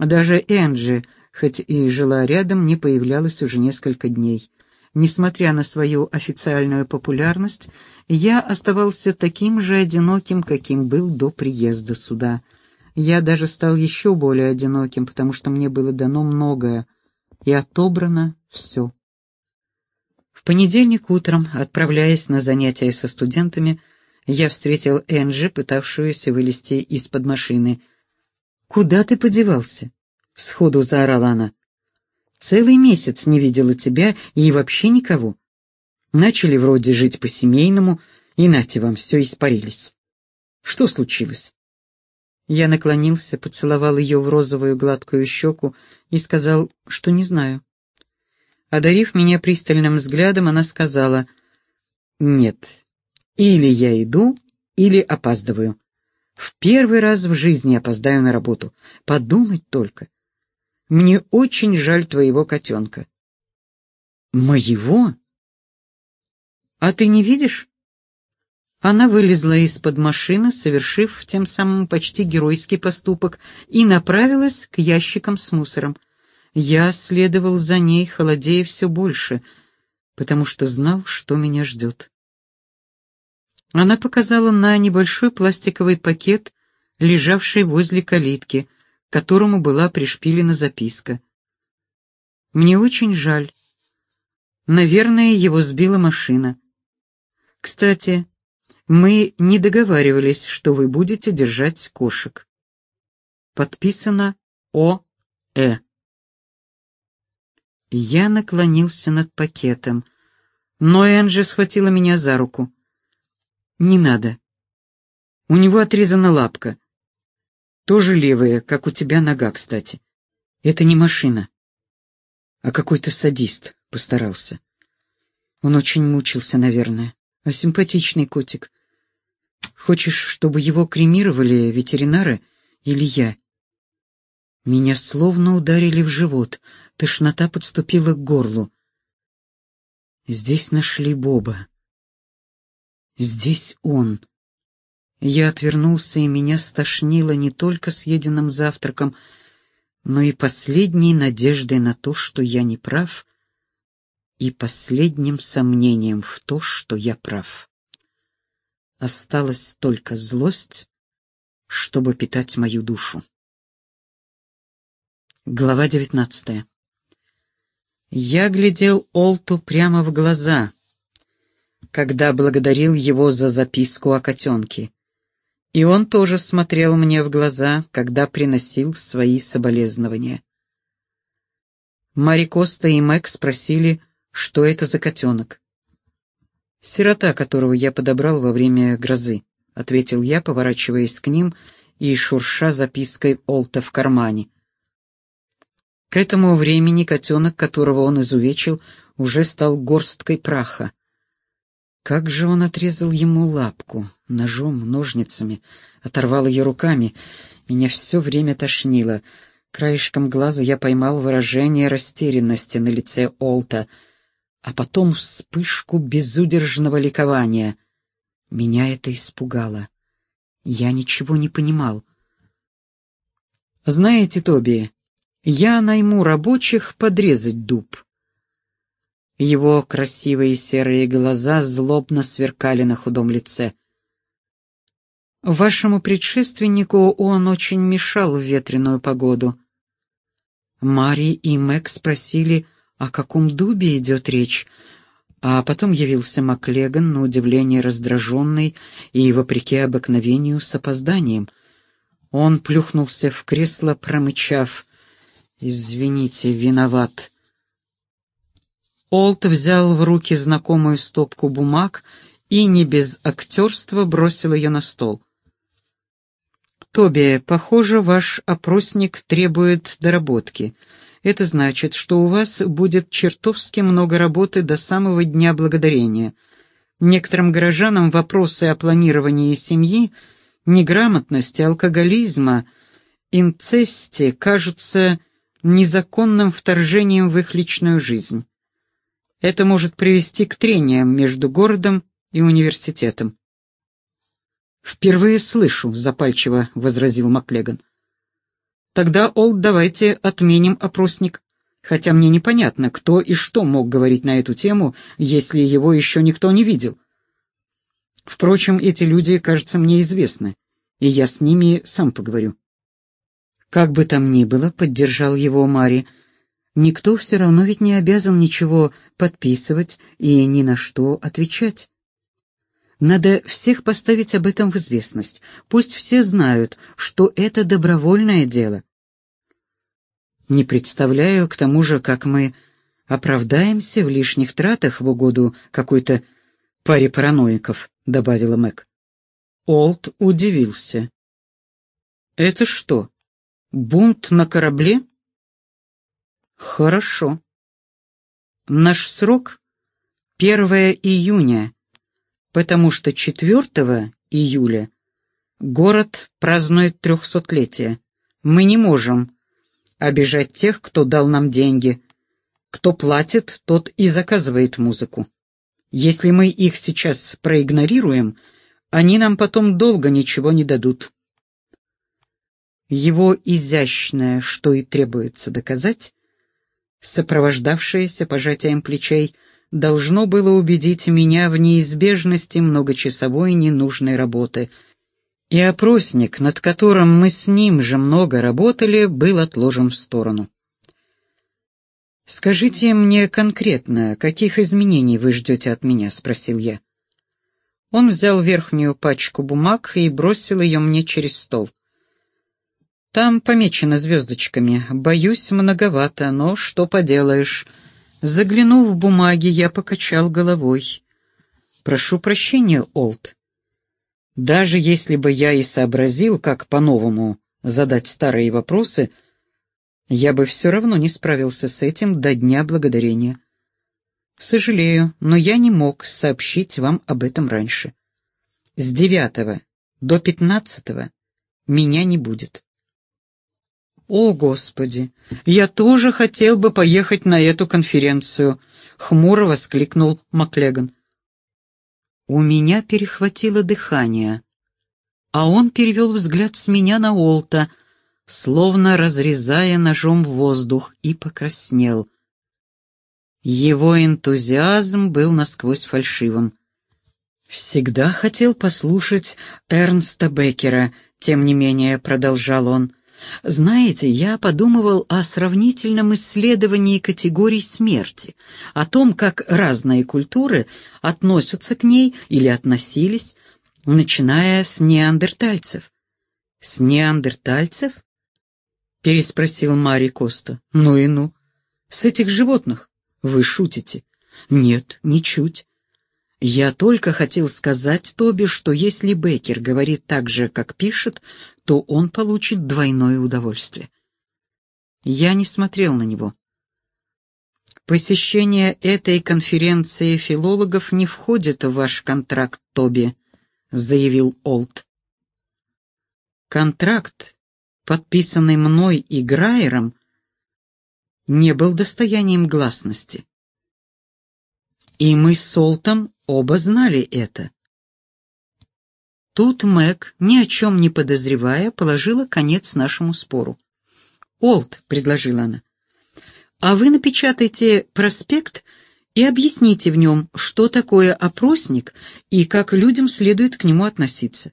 Даже Энджи, хоть и жила рядом, не появлялась уже несколько дней. Несмотря на свою официальную популярность, я оставался таким же одиноким, каким был до приезда сюда. Я даже стал еще более одиноким, потому что мне было дано многое, и отобрано все. В понедельник утром, отправляясь на занятия со студентами, я встретил Энджи, пытавшуюся вылезти из-под машины. «Куда ты подевался?» — сходу заорала она. «Целый месяц не видела тебя и вообще никого. Начали вроде жить по-семейному, и нате вам, все испарились. Что случилось?» Я наклонился, поцеловал ее в розовую гладкую щеку и сказал, что не знаю. Одарив меня пристальным взглядом, она сказала, «Нет, или я иду, или опаздываю. В первый раз в жизни опоздаю на работу. Подумать только. Мне очень жаль твоего котенка». «Моего? А ты не видишь?» Она вылезла из-под машины, совершив тем самым почти геройский поступок, и направилась к ящикам с мусором. Я следовал за ней, холодея все больше, потому что знал, что меня ждет. Она показала на небольшой пластиковый пакет, лежавший возле калитки, которому была пришпилена записка. «Мне очень жаль. Наверное, его сбила машина. Кстати, мы не договаривались, что вы будете держать кошек. Подписано О. Э. Я наклонился над пакетом, но Энджи схватила меня за руку. «Не надо. У него отрезана лапка. Тоже левая, как у тебя нога, кстати. Это не машина, а какой-то садист постарался. Он очень мучился, наверное. А симпатичный котик. Хочешь, чтобы его кремировали ветеринары или я?» Меня словно ударили в живот, тошнота подступила к горлу. Здесь нашли Боба. Здесь он. Я отвернулся, и меня стошнило не только съеденным завтраком, но и последней надеждой на то, что я не прав, и последним сомнением в то, что я прав. Осталась только злость, чтобы питать мою душу. Глава девятнадцатая. Я глядел Олту прямо в глаза, когда благодарил его за записку о котенке. И он тоже смотрел мне в глаза, когда приносил свои соболезнования. Мари Коста и Мэг спросили, что это за котенок. «Сирота, которого я подобрал во время грозы», — ответил я, поворачиваясь к ним и шурша запиской Олта в кармане. К этому времени котенок, которого он изувечил, уже стал горсткой праха. Как же он отрезал ему лапку, ножом, ножницами, оторвал ее руками. Меня все время тошнило. Краешком глаза я поймал выражение растерянности на лице Олта, а потом вспышку безудержного ликования. Меня это испугало. Я ничего не понимал. «Знаете, Тоби, я найму рабочих подрезать дуб. Его красивые серые глаза злобно сверкали на худом лице. Вашему предшественнику он очень мешал в ветреную погоду. Мари и Мэг спросили, о каком дубе идет речь, а потом явился Маклеган, на удивление раздраженный и, вопреки обыкновению, с опозданием. Он плюхнулся в кресло, промычав. «Извините, виноват». Олт взял в руки знакомую стопку бумаг и не без актерства бросил ее на стол. «Тоби, похоже, ваш опросник требует доработки. Это значит, что у вас будет чертовски много работы до самого Дня Благодарения. Некоторым горожанам вопросы о планировании семьи, неграмотности, алкоголизма, инцесте кажутся незаконным вторжением в их личную жизнь. Это может привести к трениям между городом и университетом. «Впервые слышу», — запальчиво возразил Маклеган. «Тогда, Олд, давайте отменим опросник, хотя мне непонятно, кто и что мог говорить на эту тему, если его еще никто не видел. Впрочем, эти люди, кажется, мне известны, и я с ними сам поговорю». «Как бы там ни было», — поддержал его Мари, — Никто все равно ведь не обязан ничего подписывать и ни на что отвечать. Надо всех поставить об этом в известность. Пусть все знают, что это добровольное дело. Не представляю, к тому же, как мы оправдаемся в лишних тратах в угоду какой-то паре параноиков, добавила Мэг. Олд удивился. Это что, бунт на корабле? Хорошо. Наш срок — 1 июня, потому что 4 июля город празднует трехсотлетие. Мы не можем обижать тех, кто дал нам деньги. Кто платит, тот и заказывает музыку. Если мы их сейчас проигнорируем, они нам потом долго ничего не дадут. Его изящное, что и требуется доказать, сопровождавшееся пожатием плечей, должно было убедить меня в неизбежности многочасовой ненужной работы. И опросник, над которым мы с ним же много работали, был отложен в сторону. «Скажите мне конкретно, каких изменений вы ждете от меня?» — спросил я. Он взял верхнюю пачку бумаг и бросил ее мне через стол. Там помечено звездочками. Боюсь, многовато, но что поделаешь. Заглянув в бумаги, я покачал головой. Прошу прощения, Олд. Даже если бы я и сообразил, как по-новому задать старые вопросы, я бы все равно не справился с этим до Дня Благодарения. Сожалею, но я не мог сообщить вам об этом раньше. С девятого до пятнадцатого меня не будет. «О, Господи! Я тоже хотел бы поехать на эту конференцию!» — хмуро воскликнул Маклеган. У меня перехватило дыхание, а он перевел взгляд с меня на Олта, словно разрезая ножом воздух, и покраснел. Его энтузиазм был насквозь фальшивым. «Всегда хотел послушать Эрнста Беккера», — тем не менее продолжал он. «Знаете, я подумывал о сравнительном исследовании категорий смерти, о том, как разные культуры относятся к ней или относились, начиная с неандертальцев». «С неандертальцев?» — переспросил Мари Коста. «Ну и ну. С этих животных. Вы шутите?» «Нет, ничуть. Я только хотел сказать Тоби, что если Беккер говорит так же, как пишет, то он получит двойное удовольствие. Я не смотрел на него. Посещение этой конференции филологов не входит в ваш контракт, Тоби, заявил Олд. Контракт, подписанный мной и Грайером, не был достоянием гласности. И мы с Солтом оба знали это. Тут Мэг, ни о чем не подозревая, положила конец нашему спору. «Олд», — предложила она, — «а вы напечатайте проспект и объясните в нем, что такое опросник и как людям следует к нему относиться.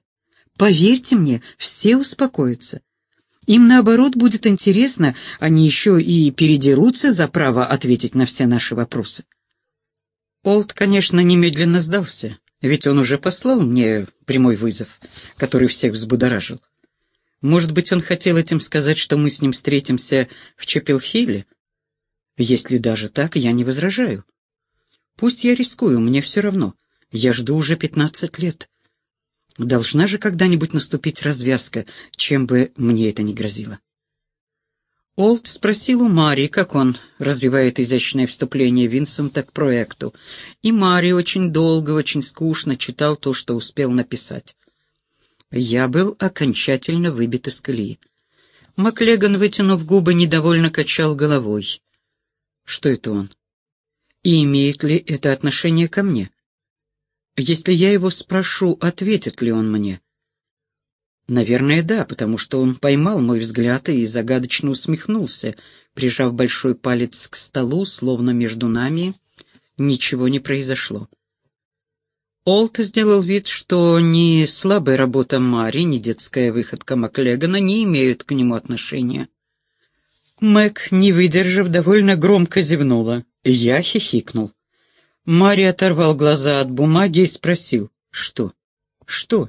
Поверьте мне, все успокоятся. Им, наоборот, будет интересно, они еще и передерутся за право ответить на все наши вопросы». Олд, конечно, немедленно сдался, ведь он уже послал мне прямой вызов, который всех взбудоражил. Может быть, он хотел этим сказать, что мы с ним встретимся в Чепелхилле? Если даже так, я не возражаю. Пусть я рискую, мне все равно. Я жду уже пятнадцать лет. Должна же когда-нибудь наступить развязка, чем бы мне это ни грозило. Олд спросил у Мари, как он развивает изящное вступление Винсента к проекту, и Мари очень долго, очень скучно читал то, что успел написать. Я был окончательно выбит из колеи. Маклеган, вытянув губы, недовольно качал головой. Что это он? И имеет ли это отношение ко мне? Если я его спрошу, ответит ли он мне? Наверное, да, потому что он поймал мой взгляд и загадочно усмехнулся, прижав большой палец к столу, словно между нами ничего не произошло. Олт сделал вид, что ни слабая работа Мари, ни детская выходка Маклегана не имеют к нему отношения. Мэг, не выдержав, довольно громко зевнула. Я хихикнул. Мари оторвал глаза от бумаги и спросил, что? Что?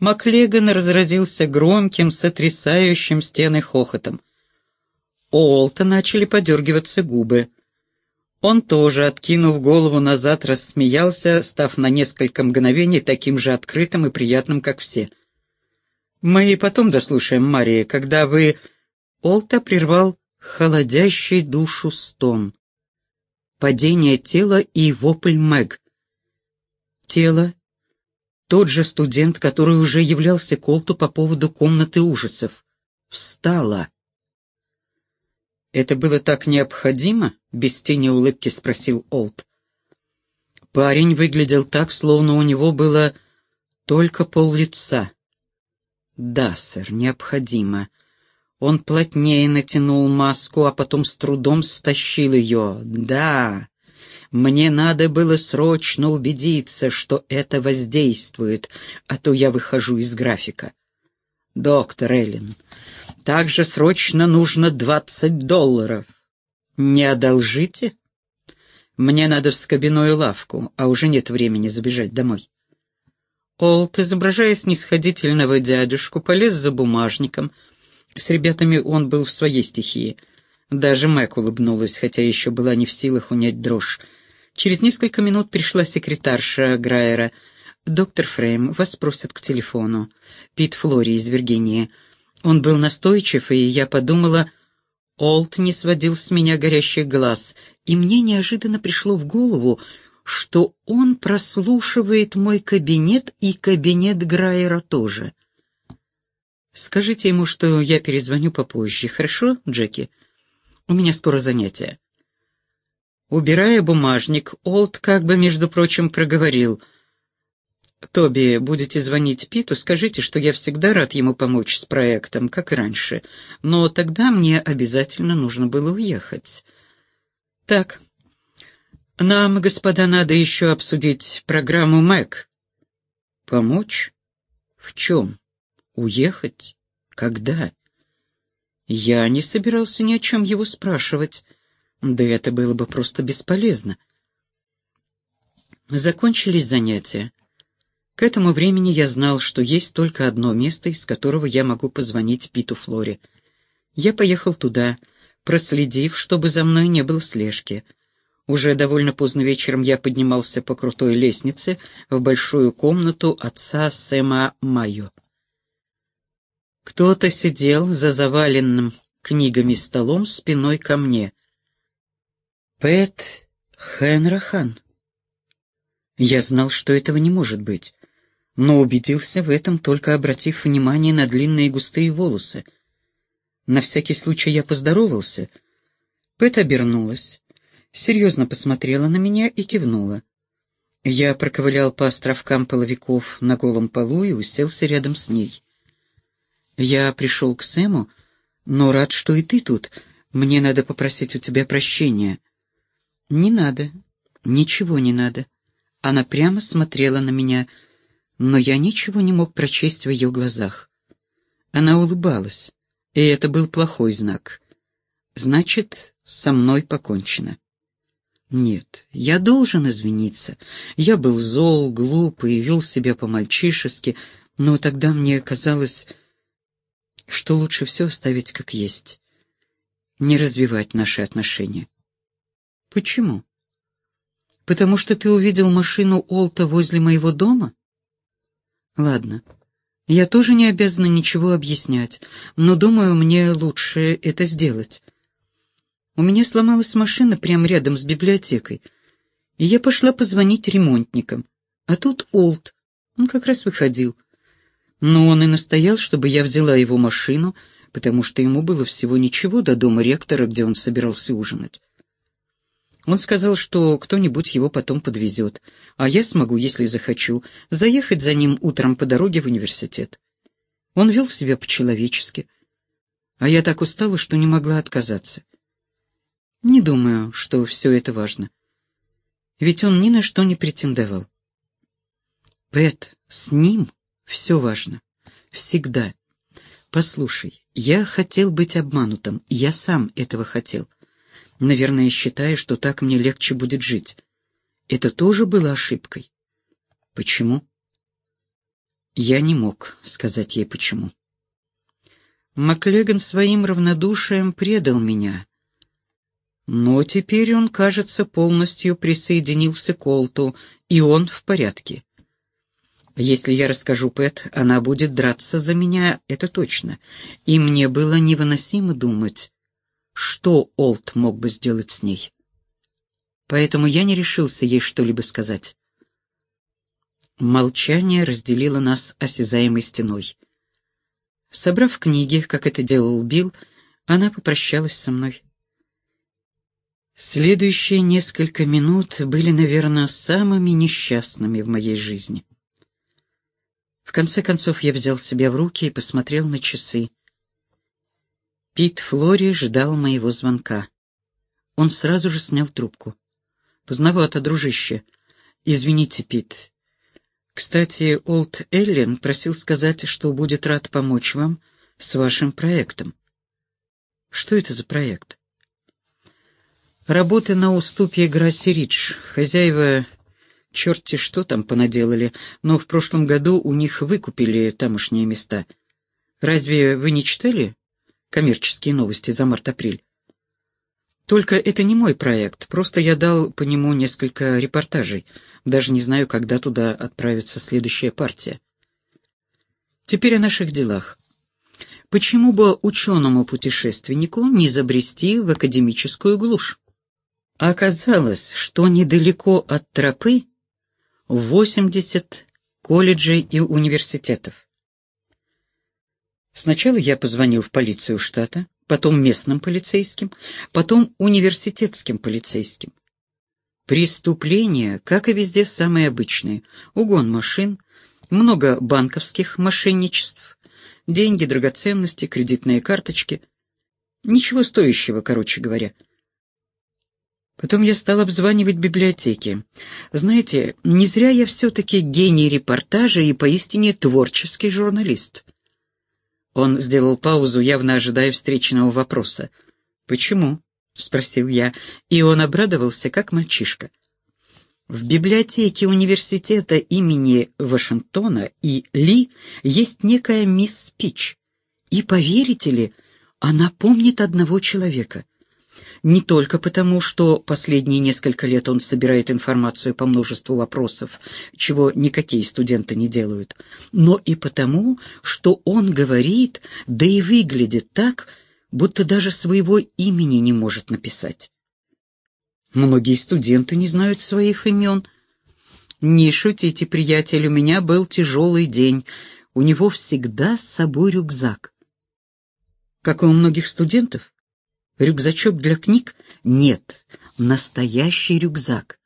Маклеган разразился громким, сотрясающим стены хохотом. У Олта начали подергиваться губы. Он тоже, откинув голову назад, рассмеялся, став на несколько мгновений таким же открытым и приятным, как все. «Мы и потом дослушаем, Мария, когда вы...» Олта прервал холодящий душу стон. Падение тела и вопль Мэг. Тело тот же студент, который уже являлся Колту по поводу комнаты ужасов. Встала. «Это было так необходимо?» — без тени улыбки спросил Олд. Парень выглядел так, словно у него было только пол лица. «Да, сэр, необходимо». Он плотнее натянул маску, а потом с трудом стащил ее. «Да, мне надо было срочно убедиться, что это воздействует, а то я выхожу из графика. Доктор Эллен, также срочно нужно двадцать долларов. Не одолжите? Мне надо в скобяную лавку, а уже нет времени забежать домой. Олд, изображая снисходительного дядюшку, полез за бумажником. С ребятами он был в своей стихии. Даже Мэг улыбнулась, хотя еще была не в силах унять дрожь. Через несколько минут пришла секретарша Грайера. «Доктор Фрейм, вас просят к телефону. Пит Флори из Виргинии. Он был настойчив, и я подумала...» Олд не сводил с меня горящий глаз, и мне неожиданно пришло в голову, что он прослушивает мой кабинет и кабинет Грайера тоже. «Скажите ему, что я перезвоню попозже, хорошо, Джеки? У меня скоро занятие». Убирая бумажник, Олд как бы, между прочим, проговорил. Тоби, будете звонить Питу, скажите, что я всегда рад ему помочь с проектом, как и раньше, но тогда мне обязательно нужно было уехать. Так, нам, господа, надо еще обсудить программу МЭК. Помочь? В чем? Уехать? Когда? Я не собирался ни о чем его спрашивать. Да это было бы просто бесполезно. Закончились занятия. К этому времени я знал, что есть только одно место, из которого я могу позвонить Питу Флоре. Я поехал туда, проследив, чтобы за мной не было слежки. Уже довольно поздно вечером я поднимался по крутой лестнице в большую комнату отца Сэма Майо. Кто-то сидел за заваленным книгами столом спиной ко мне. Пэт Хенрахан. Я знал, что этого не может быть но убедился в этом, только обратив внимание на длинные густые волосы. На всякий случай я поздоровался. Пэт обернулась, серьезно посмотрела на меня и кивнула. Я проковылял по островкам половиков на голом полу и уселся рядом с ней. «Я пришел к Сэму, но рад, что и ты тут. Мне надо попросить у тебя прощения». «Не надо. Ничего не надо». Она прямо смотрела на меня, — но я ничего не мог прочесть в ее глазах. Она улыбалась, и это был плохой знак. Значит, со мной покончено. Нет, я должен извиниться. Я был зол, глуп и вел себя по-мальчишески, но тогда мне казалось, что лучше все оставить как есть, не развивать наши отношения. Почему? Потому что ты увидел машину Олта возле моего дома? Ладно. Я тоже не обязана ничего объяснять, но думаю, мне лучше это сделать. У меня сломалась машина прямо рядом с библиотекой, и я пошла позвонить ремонтникам. А тут Олд, он как раз выходил. Но он и настоял, чтобы я взяла его машину, потому что ему было всего ничего до дома ректора, где он собирался ужинать. Он сказал, что кто-нибудь его потом подвезет, а я смогу, если захочу, заехать за ним утром по дороге в университет. Он вел себя по-человечески, а я так устала, что не могла отказаться. Не думаю, что все это важно. Ведь он ни на что не претендовал. Пэт, с ним все важно. Всегда. Послушай, я хотел быть обманутым, я сам этого хотел наверное, считая, что так мне легче будет жить. Это тоже было ошибкой. Почему? Я не мог сказать ей почему. Маклеган своим равнодушием предал меня. Но теперь он, кажется, полностью присоединился к Олту, и он в порядке. Если я расскажу Пэт, она будет драться за меня, это точно. И мне было невыносимо думать, что Олд мог бы сделать с ней. Поэтому я не решился ей что-либо сказать. Молчание разделило нас осязаемой стеной. Собрав книги, как это делал Билл, она попрощалась со мной. Следующие несколько минут были, наверное, самыми несчастными в моей жизни. В конце концов я взял себя в руки и посмотрел на часы. Пит Флори ждал моего звонка. Он сразу же снял трубку. «Поздновато, дружище. Извините, Пит. Кстати, Олд Эллен просил сказать, что будет рад помочь вам с вашим проектом». «Что это за проект?» «Работы на уступе Грасси-Ридж. Хозяева черти что там понаделали, но в прошлом году у них выкупили тамошние места. Разве вы не читали?» Коммерческие новости за март-апрель. Только это не мой проект, просто я дал по нему несколько репортажей. Даже не знаю, когда туда отправится следующая партия. Теперь о наших делах. Почему бы ученому-путешественнику не забрести в академическую глушь? Оказалось, что недалеко от тропы 80 колледжей и университетов. Сначала я позвонил в полицию штата, потом местным полицейским, потом университетским полицейским. Преступления, как и везде, самые обычные. Угон машин, много банковских мошенничеств, деньги, драгоценности, кредитные карточки. Ничего стоящего, короче говоря. Потом я стал обзванивать библиотеки. Знаете, не зря я все-таки гений репортажа и поистине творческий журналист. Он сделал паузу, явно ожидая встречного вопроса. «Почему?» — спросил я, и он обрадовался, как мальчишка. В библиотеке университета имени Вашингтона и Ли есть некая мисс Пич. И, поверите ли, она помнит одного человека. Не только потому, что последние несколько лет он собирает информацию по множеству вопросов, чего никакие студенты не делают, но и потому, что он говорит, да и выглядит так, будто даже своего имени не может написать. Многие студенты не знают своих имен. Не шутите, приятель, у меня был тяжелый день. У него всегда с собой рюкзак. Как и у многих студентов. Рюкзачок для книг? Нет, настоящий рюкзак.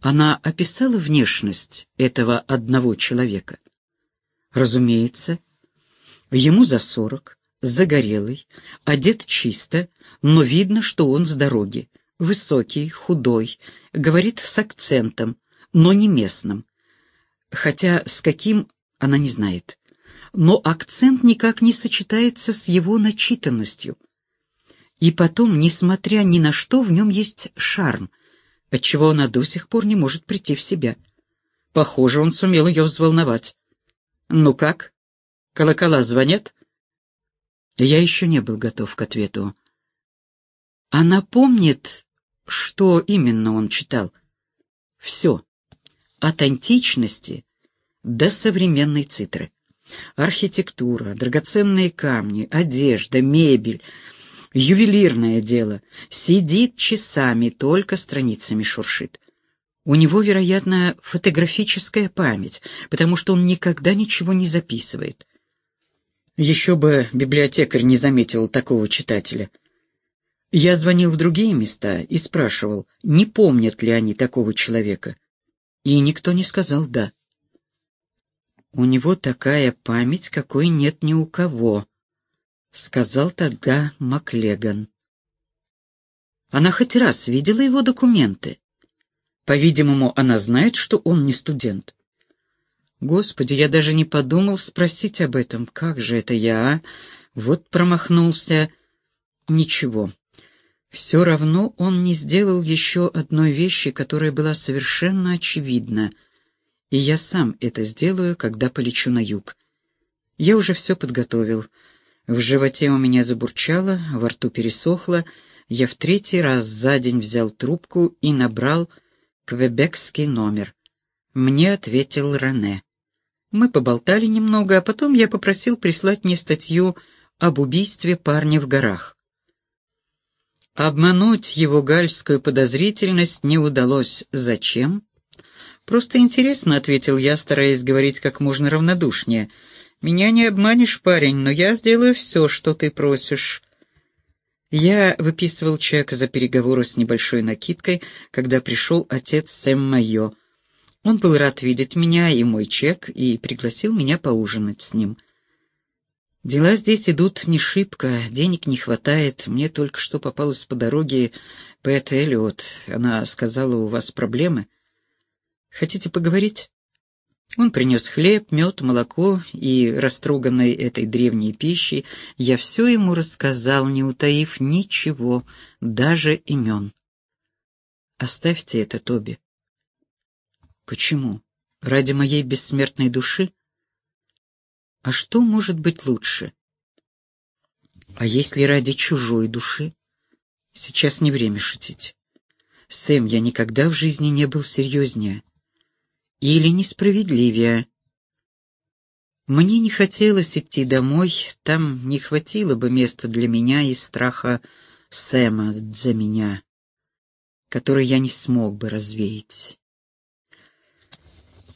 Она описала внешность этого одного человека. Разумеется, ему за сорок, загорелый, одет чисто, но видно, что он с дороги. Высокий, худой, говорит с акцентом, но не местным. Хотя с каким, она не знает. Но акцент никак не сочетается с его начитанностью. И потом, несмотря ни на что, в нем есть шарм, отчего она до сих пор не может прийти в себя. Похоже, он сумел ее взволновать. «Ну как? Колокола звонят?» Я еще не был готов к ответу. Она помнит, что именно он читал? Все. От античности до современной цитры. Архитектура, драгоценные камни, одежда, мебель, ювелирное дело. Сидит часами, только страницами шуршит. У него, вероятно, фотографическая память, потому что он никогда ничего не записывает. Еще бы библиотекарь не заметил такого читателя. Я звонил в другие места и спрашивал, не помнят ли они такого человека. И никто не сказал «да». «У него такая память, какой нет ни у кого», — сказал тогда Маклеган. Она хоть раз видела его документы. По-видимому, она знает, что он не студент. Господи, я даже не подумал спросить об этом. Как же это я, а? Вот промахнулся. Ничего, все равно он не сделал еще одной вещи, которая была совершенно очевидна, и я сам это сделаю, когда полечу на юг. Я уже все подготовил. В животе у меня забурчало, во рту пересохло. Я в третий раз за день взял трубку и набрал квебекский номер. Мне ответил Рене. Мы поболтали немного, а потом я попросил прислать мне статью об убийстве парня в горах. Обмануть его гальскую подозрительность не удалось. Зачем? Просто интересно, — ответил я, стараясь говорить как можно равнодушнее. Меня не обманешь, парень, но я сделаю все, что ты просишь. Я выписывал чек за переговоры с небольшой накидкой, когда пришел отец Сэм Майо. Он был рад видеть меня и мой чек и пригласил меня поужинать с ним. Дела здесь идут не шибко, денег не хватает. Мне только что попалась по дороге Пэт Эллиот. Она сказала, у вас проблемы. Хотите поговорить? Он принес хлеб, мед, молоко, и, растроганной этой древней пищей, я все ему рассказал, не утаив ничего, даже имен. Оставьте это, Тоби. Почему? Ради моей бессмертной души? А что может быть лучше? А если ради чужой души? Сейчас не время шутить. Сэм, я никогда в жизни не был серьезнее. Или несправедливее. Мне не хотелось идти домой, там не хватило бы места для меня и страха Сэма за меня, который я не смог бы развеять.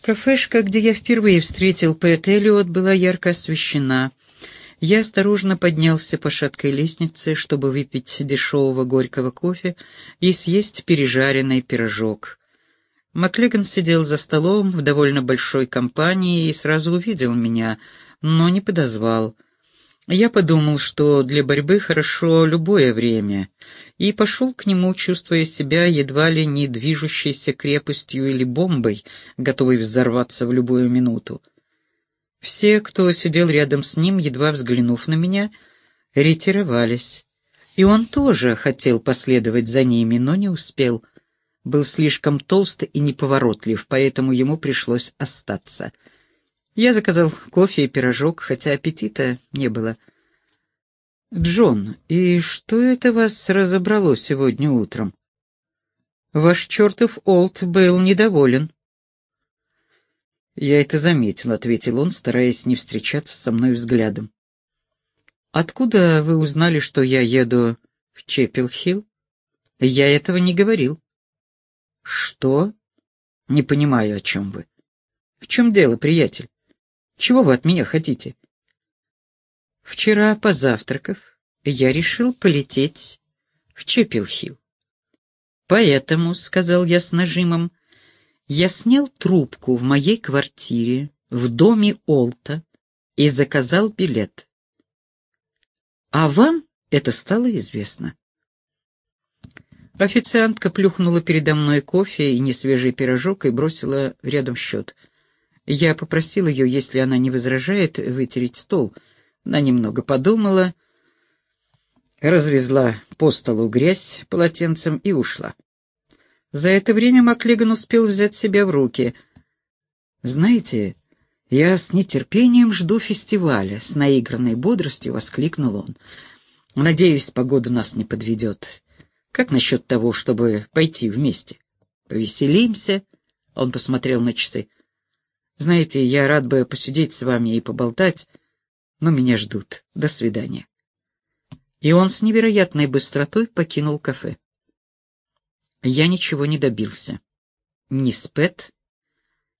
Кафешка, где я впервые встретил Пэт Эллиот, была ярко освещена. Я осторожно поднялся по шаткой лестнице, чтобы выпить дешевого горького кофе и съесть пережаренный пирожок. Маклеган сидел за столом в довольно большой компании и сразу увидел меня, но не подозвал. Я подумал, что для борьбы хорошо любое время, и пошел к нему, чувствуя себя едва ли не движущейся крепостью или бомбой, готовой взорваться в любую минуту. Все, кто сидел рядом с ним, едва взглянув на меня, ретировались. И он тоже хотел последовать за ними, но не успел. Был слишком толст и неповоротлив, поэтому ему пришлось остаться — я заказал кофе и пирожок, хотя аппетита не было. «Джон, и что это вас разобрало сегодня утром?» «Ваш чертов Олд был недоволен». «Я это заметил», — ответил он, стараясь не встречаться со мной взглядом. «Откуда вы узнали, что я еду в Чеппел-Хилл?» «Я этого не говорил». «Что?» «Не понимаю, о чем вы». «В чем дело, приятель?» Чего вы от меня хотите? Вчера, позавтракав, я решил полететь в Чепилхилл. Поэтому, — сказал я с нажимом, — я снял трубку в моей квартире в доме Олта и заказал билет. А вам это стало известно. Официантка плюхнула передо мной кофе и несвежий пирожок и бросила рядом счет — я попросил ее, если она не возражает, вытереть стол. Она немного подумала, развезла по столу грязь полотенцем и ушла. За это время Маклиган успел взять себя в руки. «Знаете, я с нетерпением жду фестиваля», — с наигранной бодростью воскликнул он. «Надеюсь, погода нас не подведет. Как насчет того, чтобы пойти вместе? Повеселимся?» Он посмотрел на часы. Знаете, я рад бы посидеть с вами и поболтать, но меня ждут. До свидания. И он с невероятной быстротой покинул кафе. Я ничего не добился. Ни с Пэт,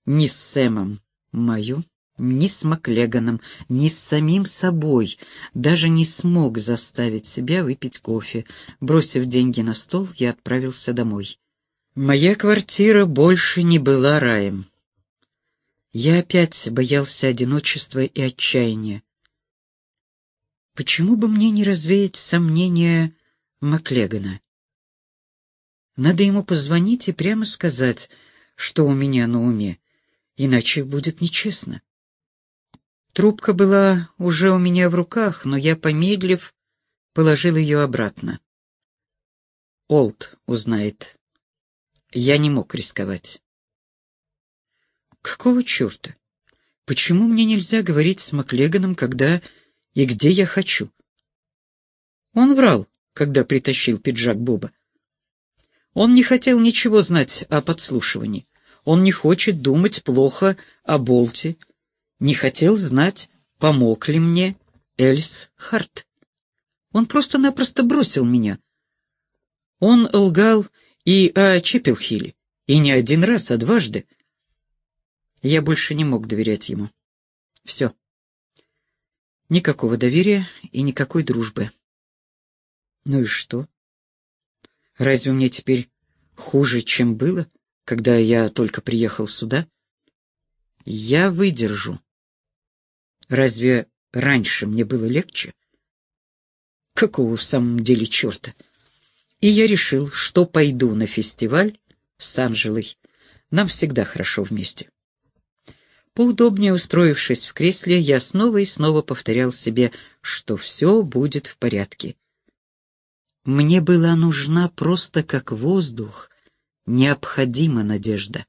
ни с Сэмом Мою, ни с Маклеганом, ни с самим собой. Даже не смог заставить себя выпить кофе. Бросив деньги на стол, я отправился домой. Моя квартира больше не была раем. Я опять боялся одиночества и отчаяния. Почему бы мне не развеять сомнения Маклегана? Надо ему позвонить и прямо сказать, что у меня на уме, иначе будет нечестно. Трубка была уже у меня в руках, но я, помедлив, положил ее обратно. Олд узнает. Я не мог рисковать. Какого черта? Почему мне нельзя говорить с Маклеганом, когда и где я хочу? Он врал, когда притащил пиджак Боба. Он не хотел ничего знать о подслушивании. Он не хочет думать плохо о Болте. Не хотел знать, помог ли мне Эльс Харт. Он просто-напросто бросил меня. Он лгал и о Чепелхиле, и не один раз, а дважды. Я больше не мог доверять ему. Все. Никакого доверия и никакой дружбы. Ну и что? Разве мне теперь хуже, чем было, когда я только приехал сюда? Я выдержу. Разве раньше мне было легче? Какого в самом деле черта? И я решил, что пойду на фестиваль с Анжелой. Нам всегда хорошо вместе. Поудобнее устроившись в кресле, я снова и снова повторял себе, что все будет в порядке. Мне была нужна просто как воздух, необходима надежда.